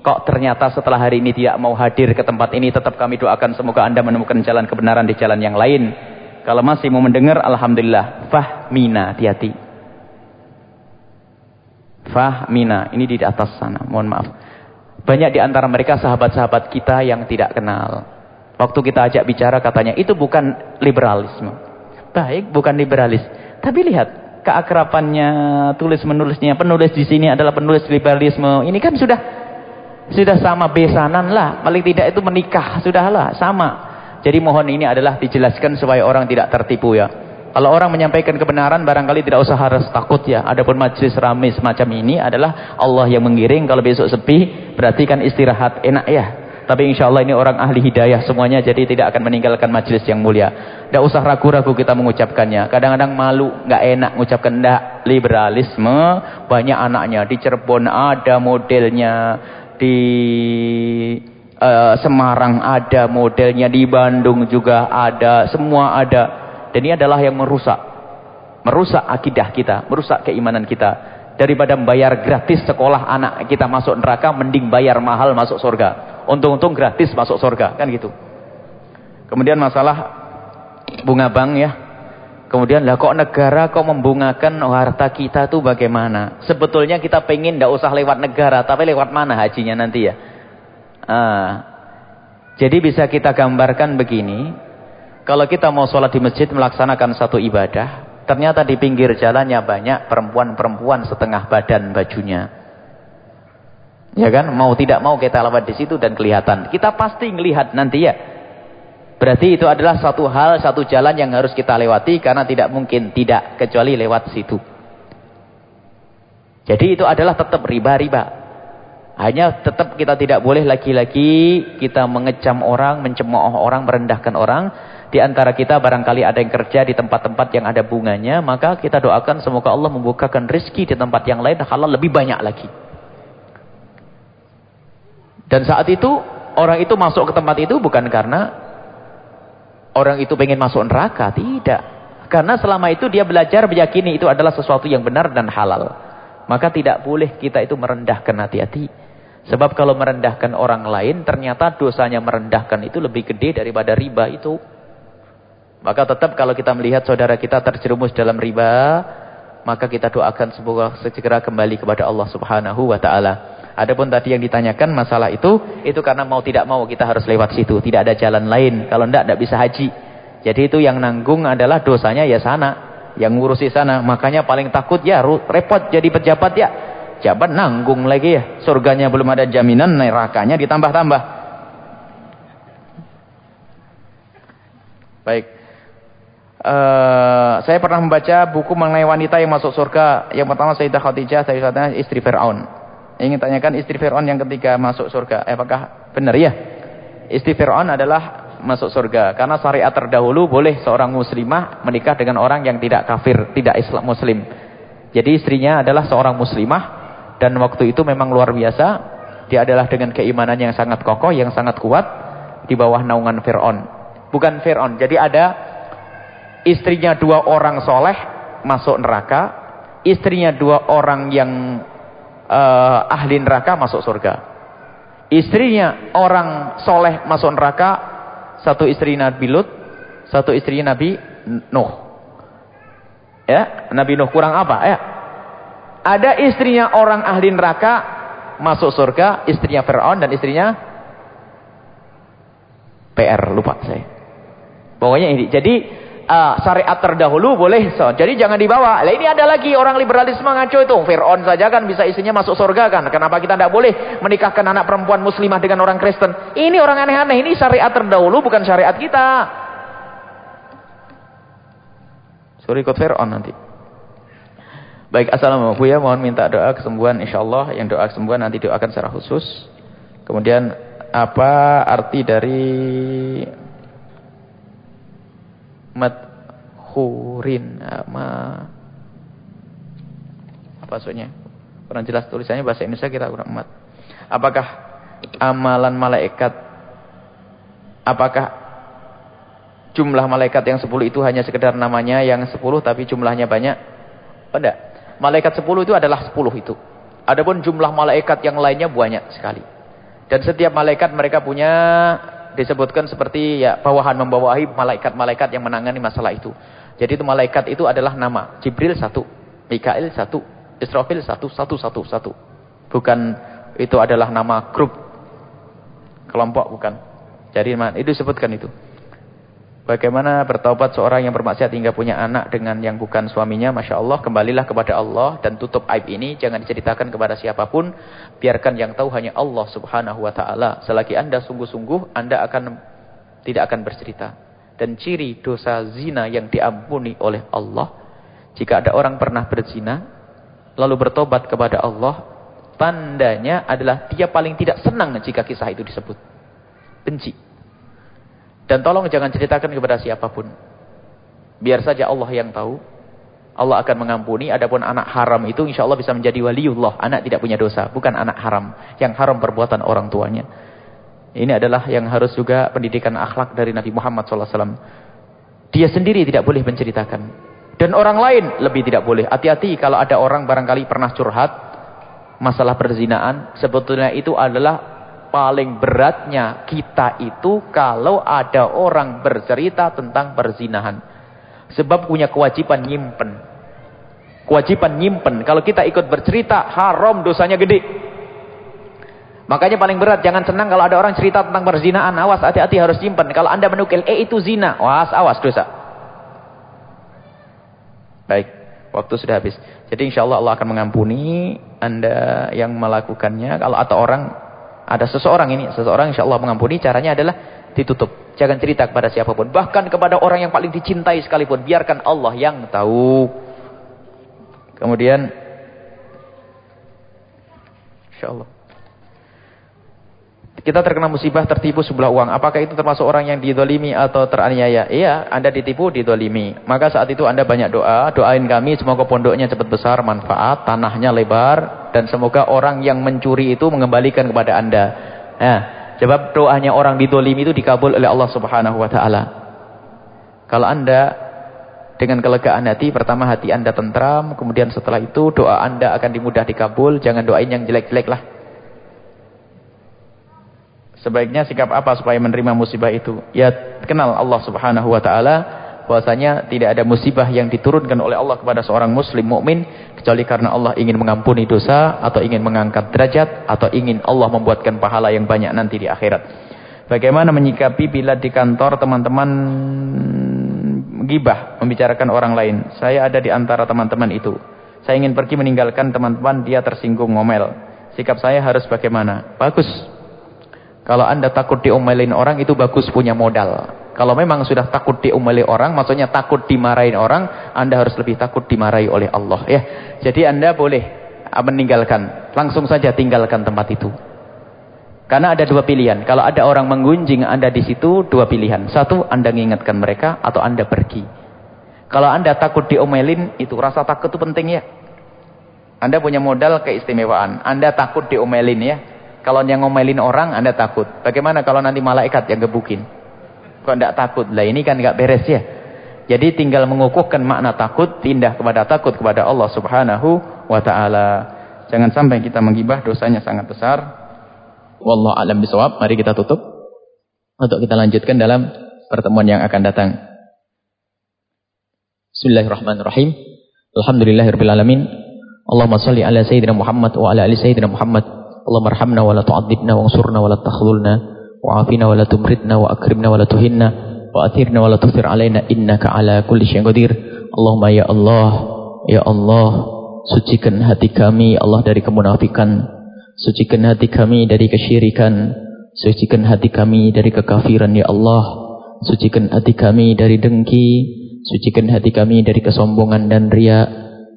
S1: kok ternyata setelah hari ini tidak mau hadir ke tempat ini, tetap kami doakan semoga Anda menemukan jalan kebenaran di jalan yang lain. Kalau masih mau mendengar, Alhamdulillah. Fahmina, hati-hati. Fahmina, ini di atas sana, mohon maaf. Banyak di antara mereka sahabat-sahabat kita yang tidak kenal. Waktu kita ajak bicara katanya, itu bukan liberalisme. Baik, bukan liberalis. Tapi lihat, keakrapannya, tulis-menulisnya, penulis di sini adalah penulis liberalisme. Ini kan sudah sudah sama besanan lah. Paling tidak itu menikah, sudahlah, sama. Jadi mohon ini adalah dijelaskan supaya orang tidak tertipu ya. Kalau orang menyampaikan kebenaran barangkali tidak usah harus takut ya. Adapun majlis ramai semacam ini adalah Allah yang mengiring. Kalau besok sepi berarti kan istirahat enak ya. Tapi insya Allah ini orang ahli hidayah semuanya jadi tidak akan meninggalkan majlis yang mulia. Tidak usah ragu-ragu kita mengucapkannya. Kadang-kadang malu, nggak enak mengucapkan tidak. Liberalisme banyak anaknya di Cirebon ada modelnya di uh, Semarang ada modelnya di Bandung juga ada semua ada dan ini adalah yang merusak. Merusak akidah kita. Merusak keimanan kita. Daripada membayar gratis sekolah anak kita masuk neraka. Mending bayar mahal masuk surga. Untung-untung gratis masuk surga. Kan gitu. Kemudian masalah bunga bank ya. Kemudian lah kok negara kok membungakan harta kita tuh bagaimana? Sebetulnya kita pengen tidak usah lewat negara, tapi lewat mana hajinya nanti ya? Ah, jadi bisa kita gambarkan begini, kalau kita mau sholat di masjid melaksanakan satu ibadah, ternyata di pinggir jalannya banyak perempuan-perempuan setengah badan bajunya. Ya kan? Mau tidak mau kita lewat di situ dan kelihatan. Kita pasti melihat nanti ya. Berarti itu adalah satu hal, satu jalan yang harus kita lewati karena tidak mungkin tidak kecuali lewat situ. Jadi itu adalah tetap riba-riba. Hanya tetap kita tidak boleh lagi-lagi kita mengecam orang, mencemooh orang, merendahkan orang. Di antara kita barangkali ada yang kerja di tempat-tempat yang ada bunganya, maka kita doakan semoga Allah membukakan rezeki di tempat yang lain halal lebih banyak lagi. Dan saat itu orang itu masuk ke tempat itu bukan karena orang itu pengen masuk neraka, tidak. Karena selama itu dia belajar meyakini itu adalah sesuatu yang benar dan halal. Maka tidak boleh kita itu merendahkan hati-hati. Sebab kalau merendahkan orang lain ternyata dosanya merendahkan itu lebih gede daripada riba itu. Maka tetap kalau kita melihat saudara kita terjerumus dalam riba, maka kita doakan semoga segera kembali kepada Allah Subhanahu wa taala. Adapun tadi yang ditanyakan masalah itu, itu karena mau tidak mau kita harus lewat situ, tidak ada jalan lain. Kalau tidak tidak bisa haji. Jadi itu yang nanggung adalah dosanya ya sana, yang ngurusi sana. Makanya paling takut ya repot jadi pejabat ya. Jabat nanggung lagi ya. Surganya belum ada jaminan, nerakanya ditambah-tambah. Baik. Uh, saya pernah membaca buku mengenai wanita yang masuk surga. Yang pertama Sayyidah Khadijah, Sayyidah istri Fir'aun. Ingin tanyakan istri Fir'aun yang ketiga masuk surga. Eh, apakah benar ya? Istri Fir'aun adalah masuk surga. Karena syariat terdahulu boleh seorang muslimah menikah dengan orang yang tidak kafir, tidak Islam muslim. Jadi istrinya adalah seorang muslimah. Dan waktu itu memang luar biasa. Dia adalah dengan keimanan yang sangat kokoh, yang sangat kuat. Di bawah naungan Fir'aun. Bukan Fir'aun. Jadi ada istrinya dua orang soleh masuk neraka, istrinya dua orang yang uh, ahli neraka masuk surga. Istrinya orang soleh masuk neraka, satu istri Nabi Lut, satu istri Nabi Nuh. Ya, Nabi Nuh kurang apa? Ya. Ada istrinya orang ahli neraka masuk surga, istrinya Fir'aun dan istrinya PR, lupa saya. Pokoknya ini. Jadi uh, syariat terdahulu boleh so. Jadi jangan dibawa. Lah ini ada lagi orang liberalisme ngaco itu. Fir'aun saja kan bisa isinya masuk surga kan. Kenapa kita tidak boleh menikahkan anak perempuan muslimah dengan orang Kristen? Ini orang aneh-aneh. Ini syariat terdahulu bukan syariat kita. Suruh ikut Fir'aun nanti. Baik, Assalamualaikum ya. Mohon minta doa kesembuhan insyaAllah. Yang doa kesembuhan nanti doakan secara khusus. Kemudian apa arti dari madhurin ma apa maksudnya kurang jelas tulisannya bahasa Indonesia kita kurang mat apakah amalan malaikat apakah jumlah malaikat yang 10 itu hanya sekedar namanya yang 10 tapi jumlahnya banyak oh, enggak malaikat 10 itu adalah 10 itu adapun jumlah malaikat yang lainnya banyak sekali dan setiap malaikat mereka punya disebutkan seperti ya bawahan membawahi malaikat-malaikat yang menangani masalah itu. Jadi itu malaikat itu adalah nama. Jibril satu, Mikail satu, Israfil satu, satu, satu, satu. Bukan itu adalah nama grup kelompok bukan. Jadi itu disebutkan itu. Bagaimana bertobat seorang yang bermaksiat hingga punya anak dengan yang bukan suaminya. Masya Allah, kembalilah kepada Allah dan tutup aib ini. Jangan diceritakan kepada siapa pun. Biarkan yang tahu hanya Allah subhanahu wa ta'ala. Selagi anda sungguh-sungguh, anda akan tidak akan bercerita. dan ciri dosa zina yang diampuni oleh Allah. Jika ada orang pernah berzina, lalu bertobat kepada Allah, tandanya adalah dia paling tidak senang jika kisah itu disebut. Benci. Dan tolong jangan ceritakan kepada siapa pun. Biar saja Allah yang tahu. Allah akan mengampuni. Adapun anak haram itu insya Allah bisa menjadi waliullah. Anak tidak punya dosa. Bukan anak haram. Yang haram perbuatan orang tuanya. Ini adalah yang harus juga pendidikan akhlak dari Nabi Muhammad SAW. Dia sendiri tidak boleh menceritakan. Dan orang lain lebih tidak boleh. Hati-hati kalau ada orang barangkali pernah curhat. Masalah perzinaan. Sebetulnya itu adalah paling beratnya kita itu kalau ada orang bercerita tentang perzinahan. Sebab punya kewajiban nyimpen. Kewajiban nyimpen. Kalau kita ikut bercerita, haram dosanya gede. Makanya paling berat, jangan senang kalau ada orang cerita tentang perzinahan. Awas, hati-hati harus simpen. Kalau anda menukil, eh itu zina. Awas, awas dosa. Baik, waktu sudah habis. Jadi insya Allah Allah akan mengampuni anda yang melakukannya. Kalau atau orang, ada seseorang ini, seseorang insya Allah mengampuni. Caranya adalah ditutup. Jangan cerita kepada siapa pun. Bahkan kepada orang yang paling dicintai sekalipun. Biarkan Allah yang tahu. Kemudian. Insya Allah. Kita terkena musibah tertipu sebelah uang. Apakah itu termasuk orang yang didolimi atau teraniaya? Iya, Anda ditipu, didolimi. Maka saat itu Anda banyak doa. Doain kami semoga pondoknya cepat besar, manfaat, tanahnya lebar. Dan semoga orang yang mencuri itu mengembalikan kepada Anda. Nah, Sebab doanya orang didolimi itu dikabul oleh Allah subhanahu wa ta'ala. Kalau anda dengan kelegaan hati, pertama hati anda tentram, kemudian setelah itu doa anda akan dimudah dikabul, jangan doain yang jelek-jelek lah. Sebaiknya sikap apa supaya menerima musibah itu? Ya kenal Allah subhanahu wa ta'ala, bahwasanya tidak ada musibah yang diturunkan oleh Allah kepada seorang muslim mukmin kecuali karena Allah ingin mengampuni dosa atau ingin mengangkat derajat atau ingin Allah membuatkan pahala yang banyak nanti di akhirat. Bagaimana menyikapi bila di kantor teman-teman gibah membicarakan orang lain? Saya ada di antara teman-teman itu. Saya ingin pergi meninggalkan teman-teman, dia tersinggung ngomel. Sikap saya harus bagaimana? Bagus. Kalau anda takut diomelin orang itu bagus punya modal. Kalau memang sudah takut diumeli orang, maksudnya takut dimarahin orang, Anda harus lebih takut dimarahi oleh Allah. ya. Jadi Anda boleh ah, meninggalkan. Langsung saja tinggalkan tempat itu. Karena ada dua pilihan. Kalau ada orang menggunjing Anda di situ, dua pilihan. Satu, Anda mengingatkan mereka, atau Anda pergi. Kalau Anda takut diomelin, itu rasa takut itu penting ya. Anda punya modal keistimewaan. Anda takut diomelin ya. Kalau yang ngomelin orang, Anda takut. Bagaimana kalau nanti malaikat yang gebukin? Kok tidak takut? Lah ini kan nggak beres ya. Jadi tinggal mengukuhkan makna takut, pindah kepada takut kepada Allah Subhanahu wa taala. Jangan sampai kita menggibah, dosanya sangat besar. Wallahu a'lam bishawab. Mari kita tutup untuk kita lanjutkan dalam pertemuan yang akan datang. Bismillahirrahmanirrahim. Alhamdulillahirabbil alamin. Allahumma shalli ala sayyidina Muhammad wa ala ali sayyidina Muhammad. Allahumma arhamna wa la tu'adzibna wa ansurna wa la takhlulna wa afina wa la tumritna wa akrimna wa la tuhinna wa athirna wa la tusir alaina innaka ala kulli syai'in qadir. Allahumma ya Allah, ya Allah, sucikan hati kami Allah dari kemunafikan, sucikan hati kami dari kesyirikan, sucikan hati kami dari kekafiran ya Allah. Sucikan hati kami dari dengki, sucikan hati kami dari kesombongan dan riya.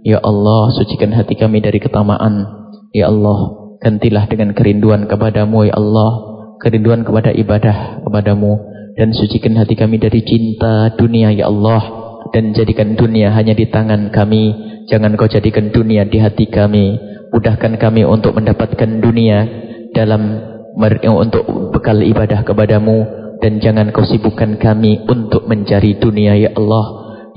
S1: Ya Allah, sucikan hati kami dari ketamaan. Ya Allah, gantilah dengan kerinduan kepadamu ya Allah. Kerinduan kepada ibadah kepadamu. Dan sucikan hati kami dari cinta dunia ya Allah. Dan jadikan dunia hanya di tangan kami. Jangan kau jadikan dunia di hati kami. Mudahkan kami untuk mendapatkan dunia dalam untuk bekal ibadah kepadamu. Dan jangan kau sibukkan kami untuk mencari dunia ya Allah.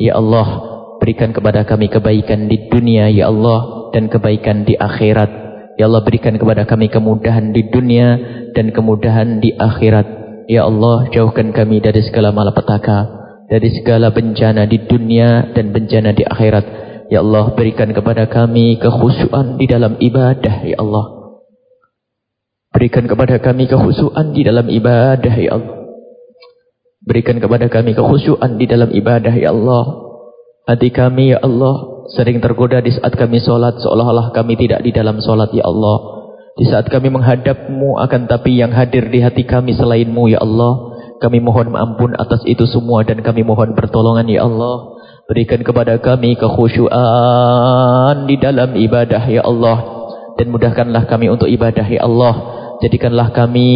S1: Ya Allah berikan kepada kami kebaikan di dunia ya Allah. Dan kebaikan di akhirat Ya Allah berikan kepada kami kemudahan di dunia dan kemudahan di akhirat. Ya Allah jauhkan kami dari segala malapetaka, dari segala bencana di dunia dan bencana di akhirat. Ya Allah berikan kepada kami kekhusyuan di dalam ibadah ya Allah. Berikan kepada kami kekhusyuan di dalam ibadah ya Allah. Berikan kepada kami kekhusyuan di dalam ibadah ya Allah. Hati kami ya Allah sering tergoda di saat kami sholat seolah-olah kami tidak di dalam sholat ya Allah. Di saat kami menghadapmu akan tapi yang hadir di hati kami selainmu ya Allah. Kami mohon ampun atas itu semua dan kami mohon pertolongan ya Allah. Berikan kepada kami kekhusyuan di dalam ibadah ya Allah. Dan mudahkanlah kami untuk ibadah ya Allah. Jadikanlah kami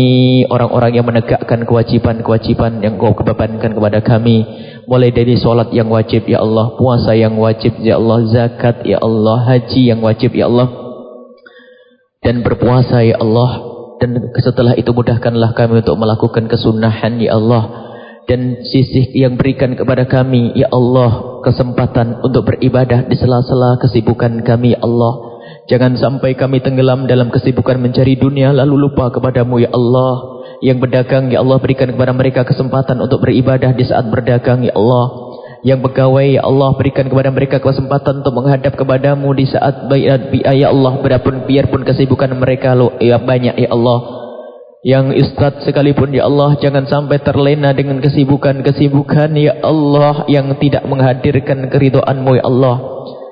S1: orang-orang yang menegakkan kewajiban-kewajiban yang kau kebebankan kepada kami. Mulai dari solat yang wajib ya Allah. Puasa yang wajib ya Allah. Zakat ya Allah. Haji yang wajib ya Allah. Dan berpuasa ya Allah dan setelah itu mudahkanlah kami untuk melakukan kesunahan ya Allah dan sisih yang berikan kepada kami ya Allah kesempatan untuk beribadah di sela-sela kesibukan kami ya Allah jangan sampai kami tenggelam dalam kesibukan mencari dunia lalu lupa kepadamu ya Allah yang berdagang ya Allah berikan kepada mereka kesempatan untuk beribadah di saat berdagang ya Allah. Yang pegawai ya Allah berikan kepada mereka kesempatan untuk menghadap kepadamu di saat ya Allah. Berapun biarpun kesibukan mereka lo ya banyak ya Allah. Yang ustaz sekalipun ya Allah jangan sampai terlena dengan kesibukan-kesibukan ya Allah yang tidak menghadirkan keridhaanmu ya Allah.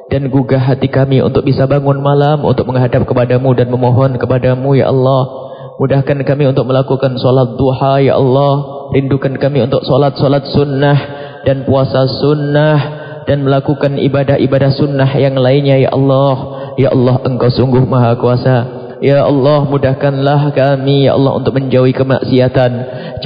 S1: Dan gugah hati kami untuk bisa bangun malam untuk menghadap kepadamu dan memohon kepadamu ya Allah mudahkan kami untuk melakukan solat duha ya Allah. Rindukan kami untuk solat-solat sunnah dan puasa sunnah dan melakukan ibadah-ibadah sunnah yang lainnya ya Allah. Ya Allah engkau sungguh maha kuasa. Ya Allah mudahkanlah kami ya Allah untuk menjauhi kemaksiatan.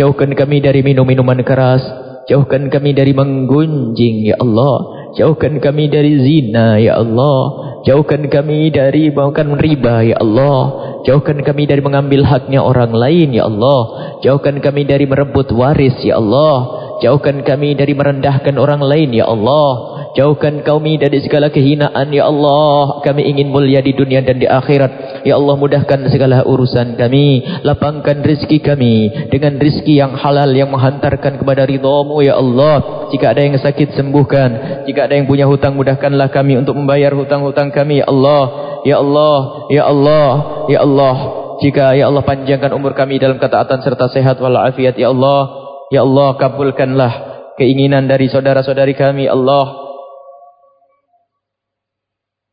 S1: Jauhkan kami dari minum-minuman keras. Jauhkan kami dari menggunjing ya Allah. Jauhkan kami dari zina ya Allah. Jauhkan kami dari makan riba ya Allah Jauhkan kami dari mengambil haknya orang lain ya Allah Jauhkan kami dari merebut waris ya Allah Jauhkan kami dari merendahkan orang lain ya Allah. Jauhkan kami dari segala kehinaan ya Allah. Kami ingin mulia di dunia dan di akhirat. Ya Allah mudahkan segala urusan kami. Lapangkan rezeki kami dengan rezeki yang halal yang menghantarkan kepada ridhamu ya Allah. Jika ada yang sakit sembuhkan. Jika ada yang punya hutang mudahkanlah kami untuk membayar hutang-hutang kami ya Allah. Ya Allah, ya Allah, ya Allah. Jika ya Allah panjangkan umur kami dalam ketaatan serta sehat walafiat ya Allah. Ya Allah kabulkanlah keinginan dari saudara-saudari kami Allah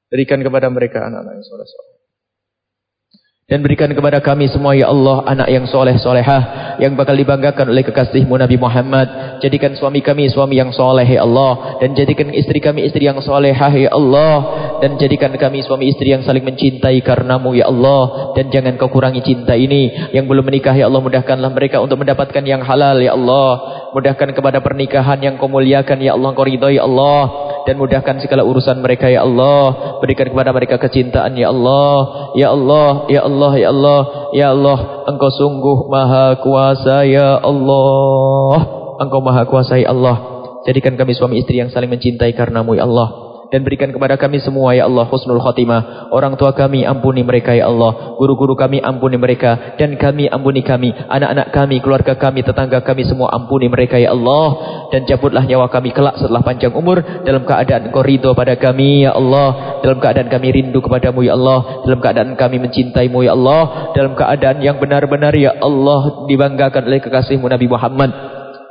S1: berikan kepada mereka anak-anak soleh dan berikan kepada kami semua ya Allah anak yang soleh solehah yang bakal dibanggakan oleh kekasihmu Nabi Muhammad. Jadikan suami kami suami yang soleh ya Allah. Dan jadikan istri kami istri yang solehah ya Allah. Dan jadikan kami suami istri yang saling mencintai karenamu ya Allah. Dan jangan kau kurangi cinta ini. Yang belum menikah ya Allah mudahkanlah mereka untuk mendapatkan yang halal ya Allah. Mudahkan kepada pernikahan yang kau muliakan ya Allah. Kau ya Allah. Dan mudahkan segala urusan mereka ya Allah. Berikan kepada mereka kecintaan ya Allah. Ya Allah ya Allah ya Allah ya Allah engkau sungguh maha kuasa ya Allah. Engkau maha kuasa ya Allah. Jadikan kami suami istri yang saling mencintai karenamu ya Allah dan berikan kepada kami semua ya Allah husnul khatimah. Orang tua kami ampuni mereka ya Allah. Guru-guru kami ampuni mereka dan kami ampuni kami. Anak-anak kami, keluarga kami, tetangga kami semua ampuni mereka ya Allah. Dan cabutlah nyawa kami kelak setelah panjang umur dalam keadaan Engkau ridho pada kami ya Allah. Dalam keadaan kami rindu kepadamu ya Allah. Dalam keadaan kami mencintaimu ya Allah. Dalam keadaan yang benar-benar ya Allah dibanggakan oleh kekasihmu Nabi Muhammad.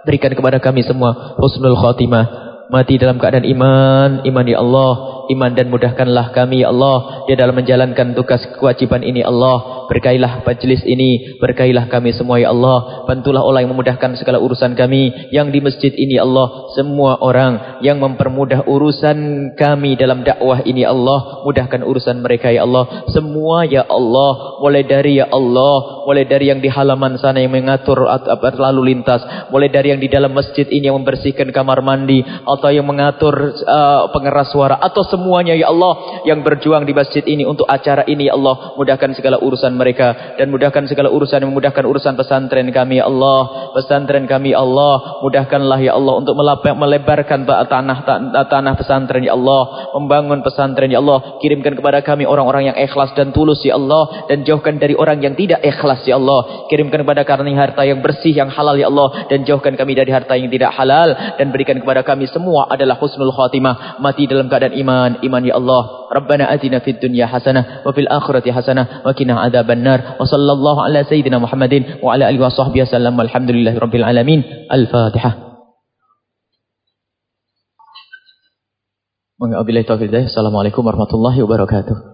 S1: Berikan kepada kami semua husnul khatimah mati dalam keadaan iman, iman ya Allah, iman dan mudahkanlah kami ya Allah di dalam menjalankan tugas kewajiban ini Allah. Berkailah majlis ini, berkailah kami semua ya Allah. Bantulah Allah yang memudahkan segala urusan kami yang di masjid ini ya Allah. Semua orang yang mempermudah urusan kami dalam dakwah ini ya Allah, mudahkan urusan mereka ya Allah. Semua ya Allah, mulai dari ya Allah, mulai dari yang di halaman sana yang mengatur lalu lintas, mulai dari yang di dalam masjid ini yang membersihkan kamar mandi atau yang mengatur uh, pengeras suara. Atau semuanya ya Allah yang berjuang di masjid ini untuk acara ini ya Allah. Mudahkan segala urusan mereka. Dan mudahkan segala urusan memudahkan urusan pesantren kami ya Allah. Pesantren kami ya Allah. Mudahkanlah ya Allah untuk melebarkan tanah tanah pesantren ya Allah. Membangun pesantren ya Allah. Kirimkan kepada kami orang-orang yang ikhlas dan tulus ya Allah. Dan jauhkan dari orang yang tidak ikhlas ya Allah. Kirimkan kepada kami harta yang bersih yang halal ya Allah. Dan jauhkan kami dari harta yang tidak halal. Dan berikan kepada kami semua semua adalah husnul khatimah. Mati dalam keadaan iman. Iman ya Allah. Rabbana atina fid dunya hasanah. Wa fil akhirati hasanah. Wa kina adhaban nar. Wa sallallahu ala sayyidina Muhammadin. Wa ala alihi wa sahbihi wasallam. Alhamdulillahi rabbil alamin. Al-Fatihah. Assalamualaikum warahmatullahi wabarakatuh.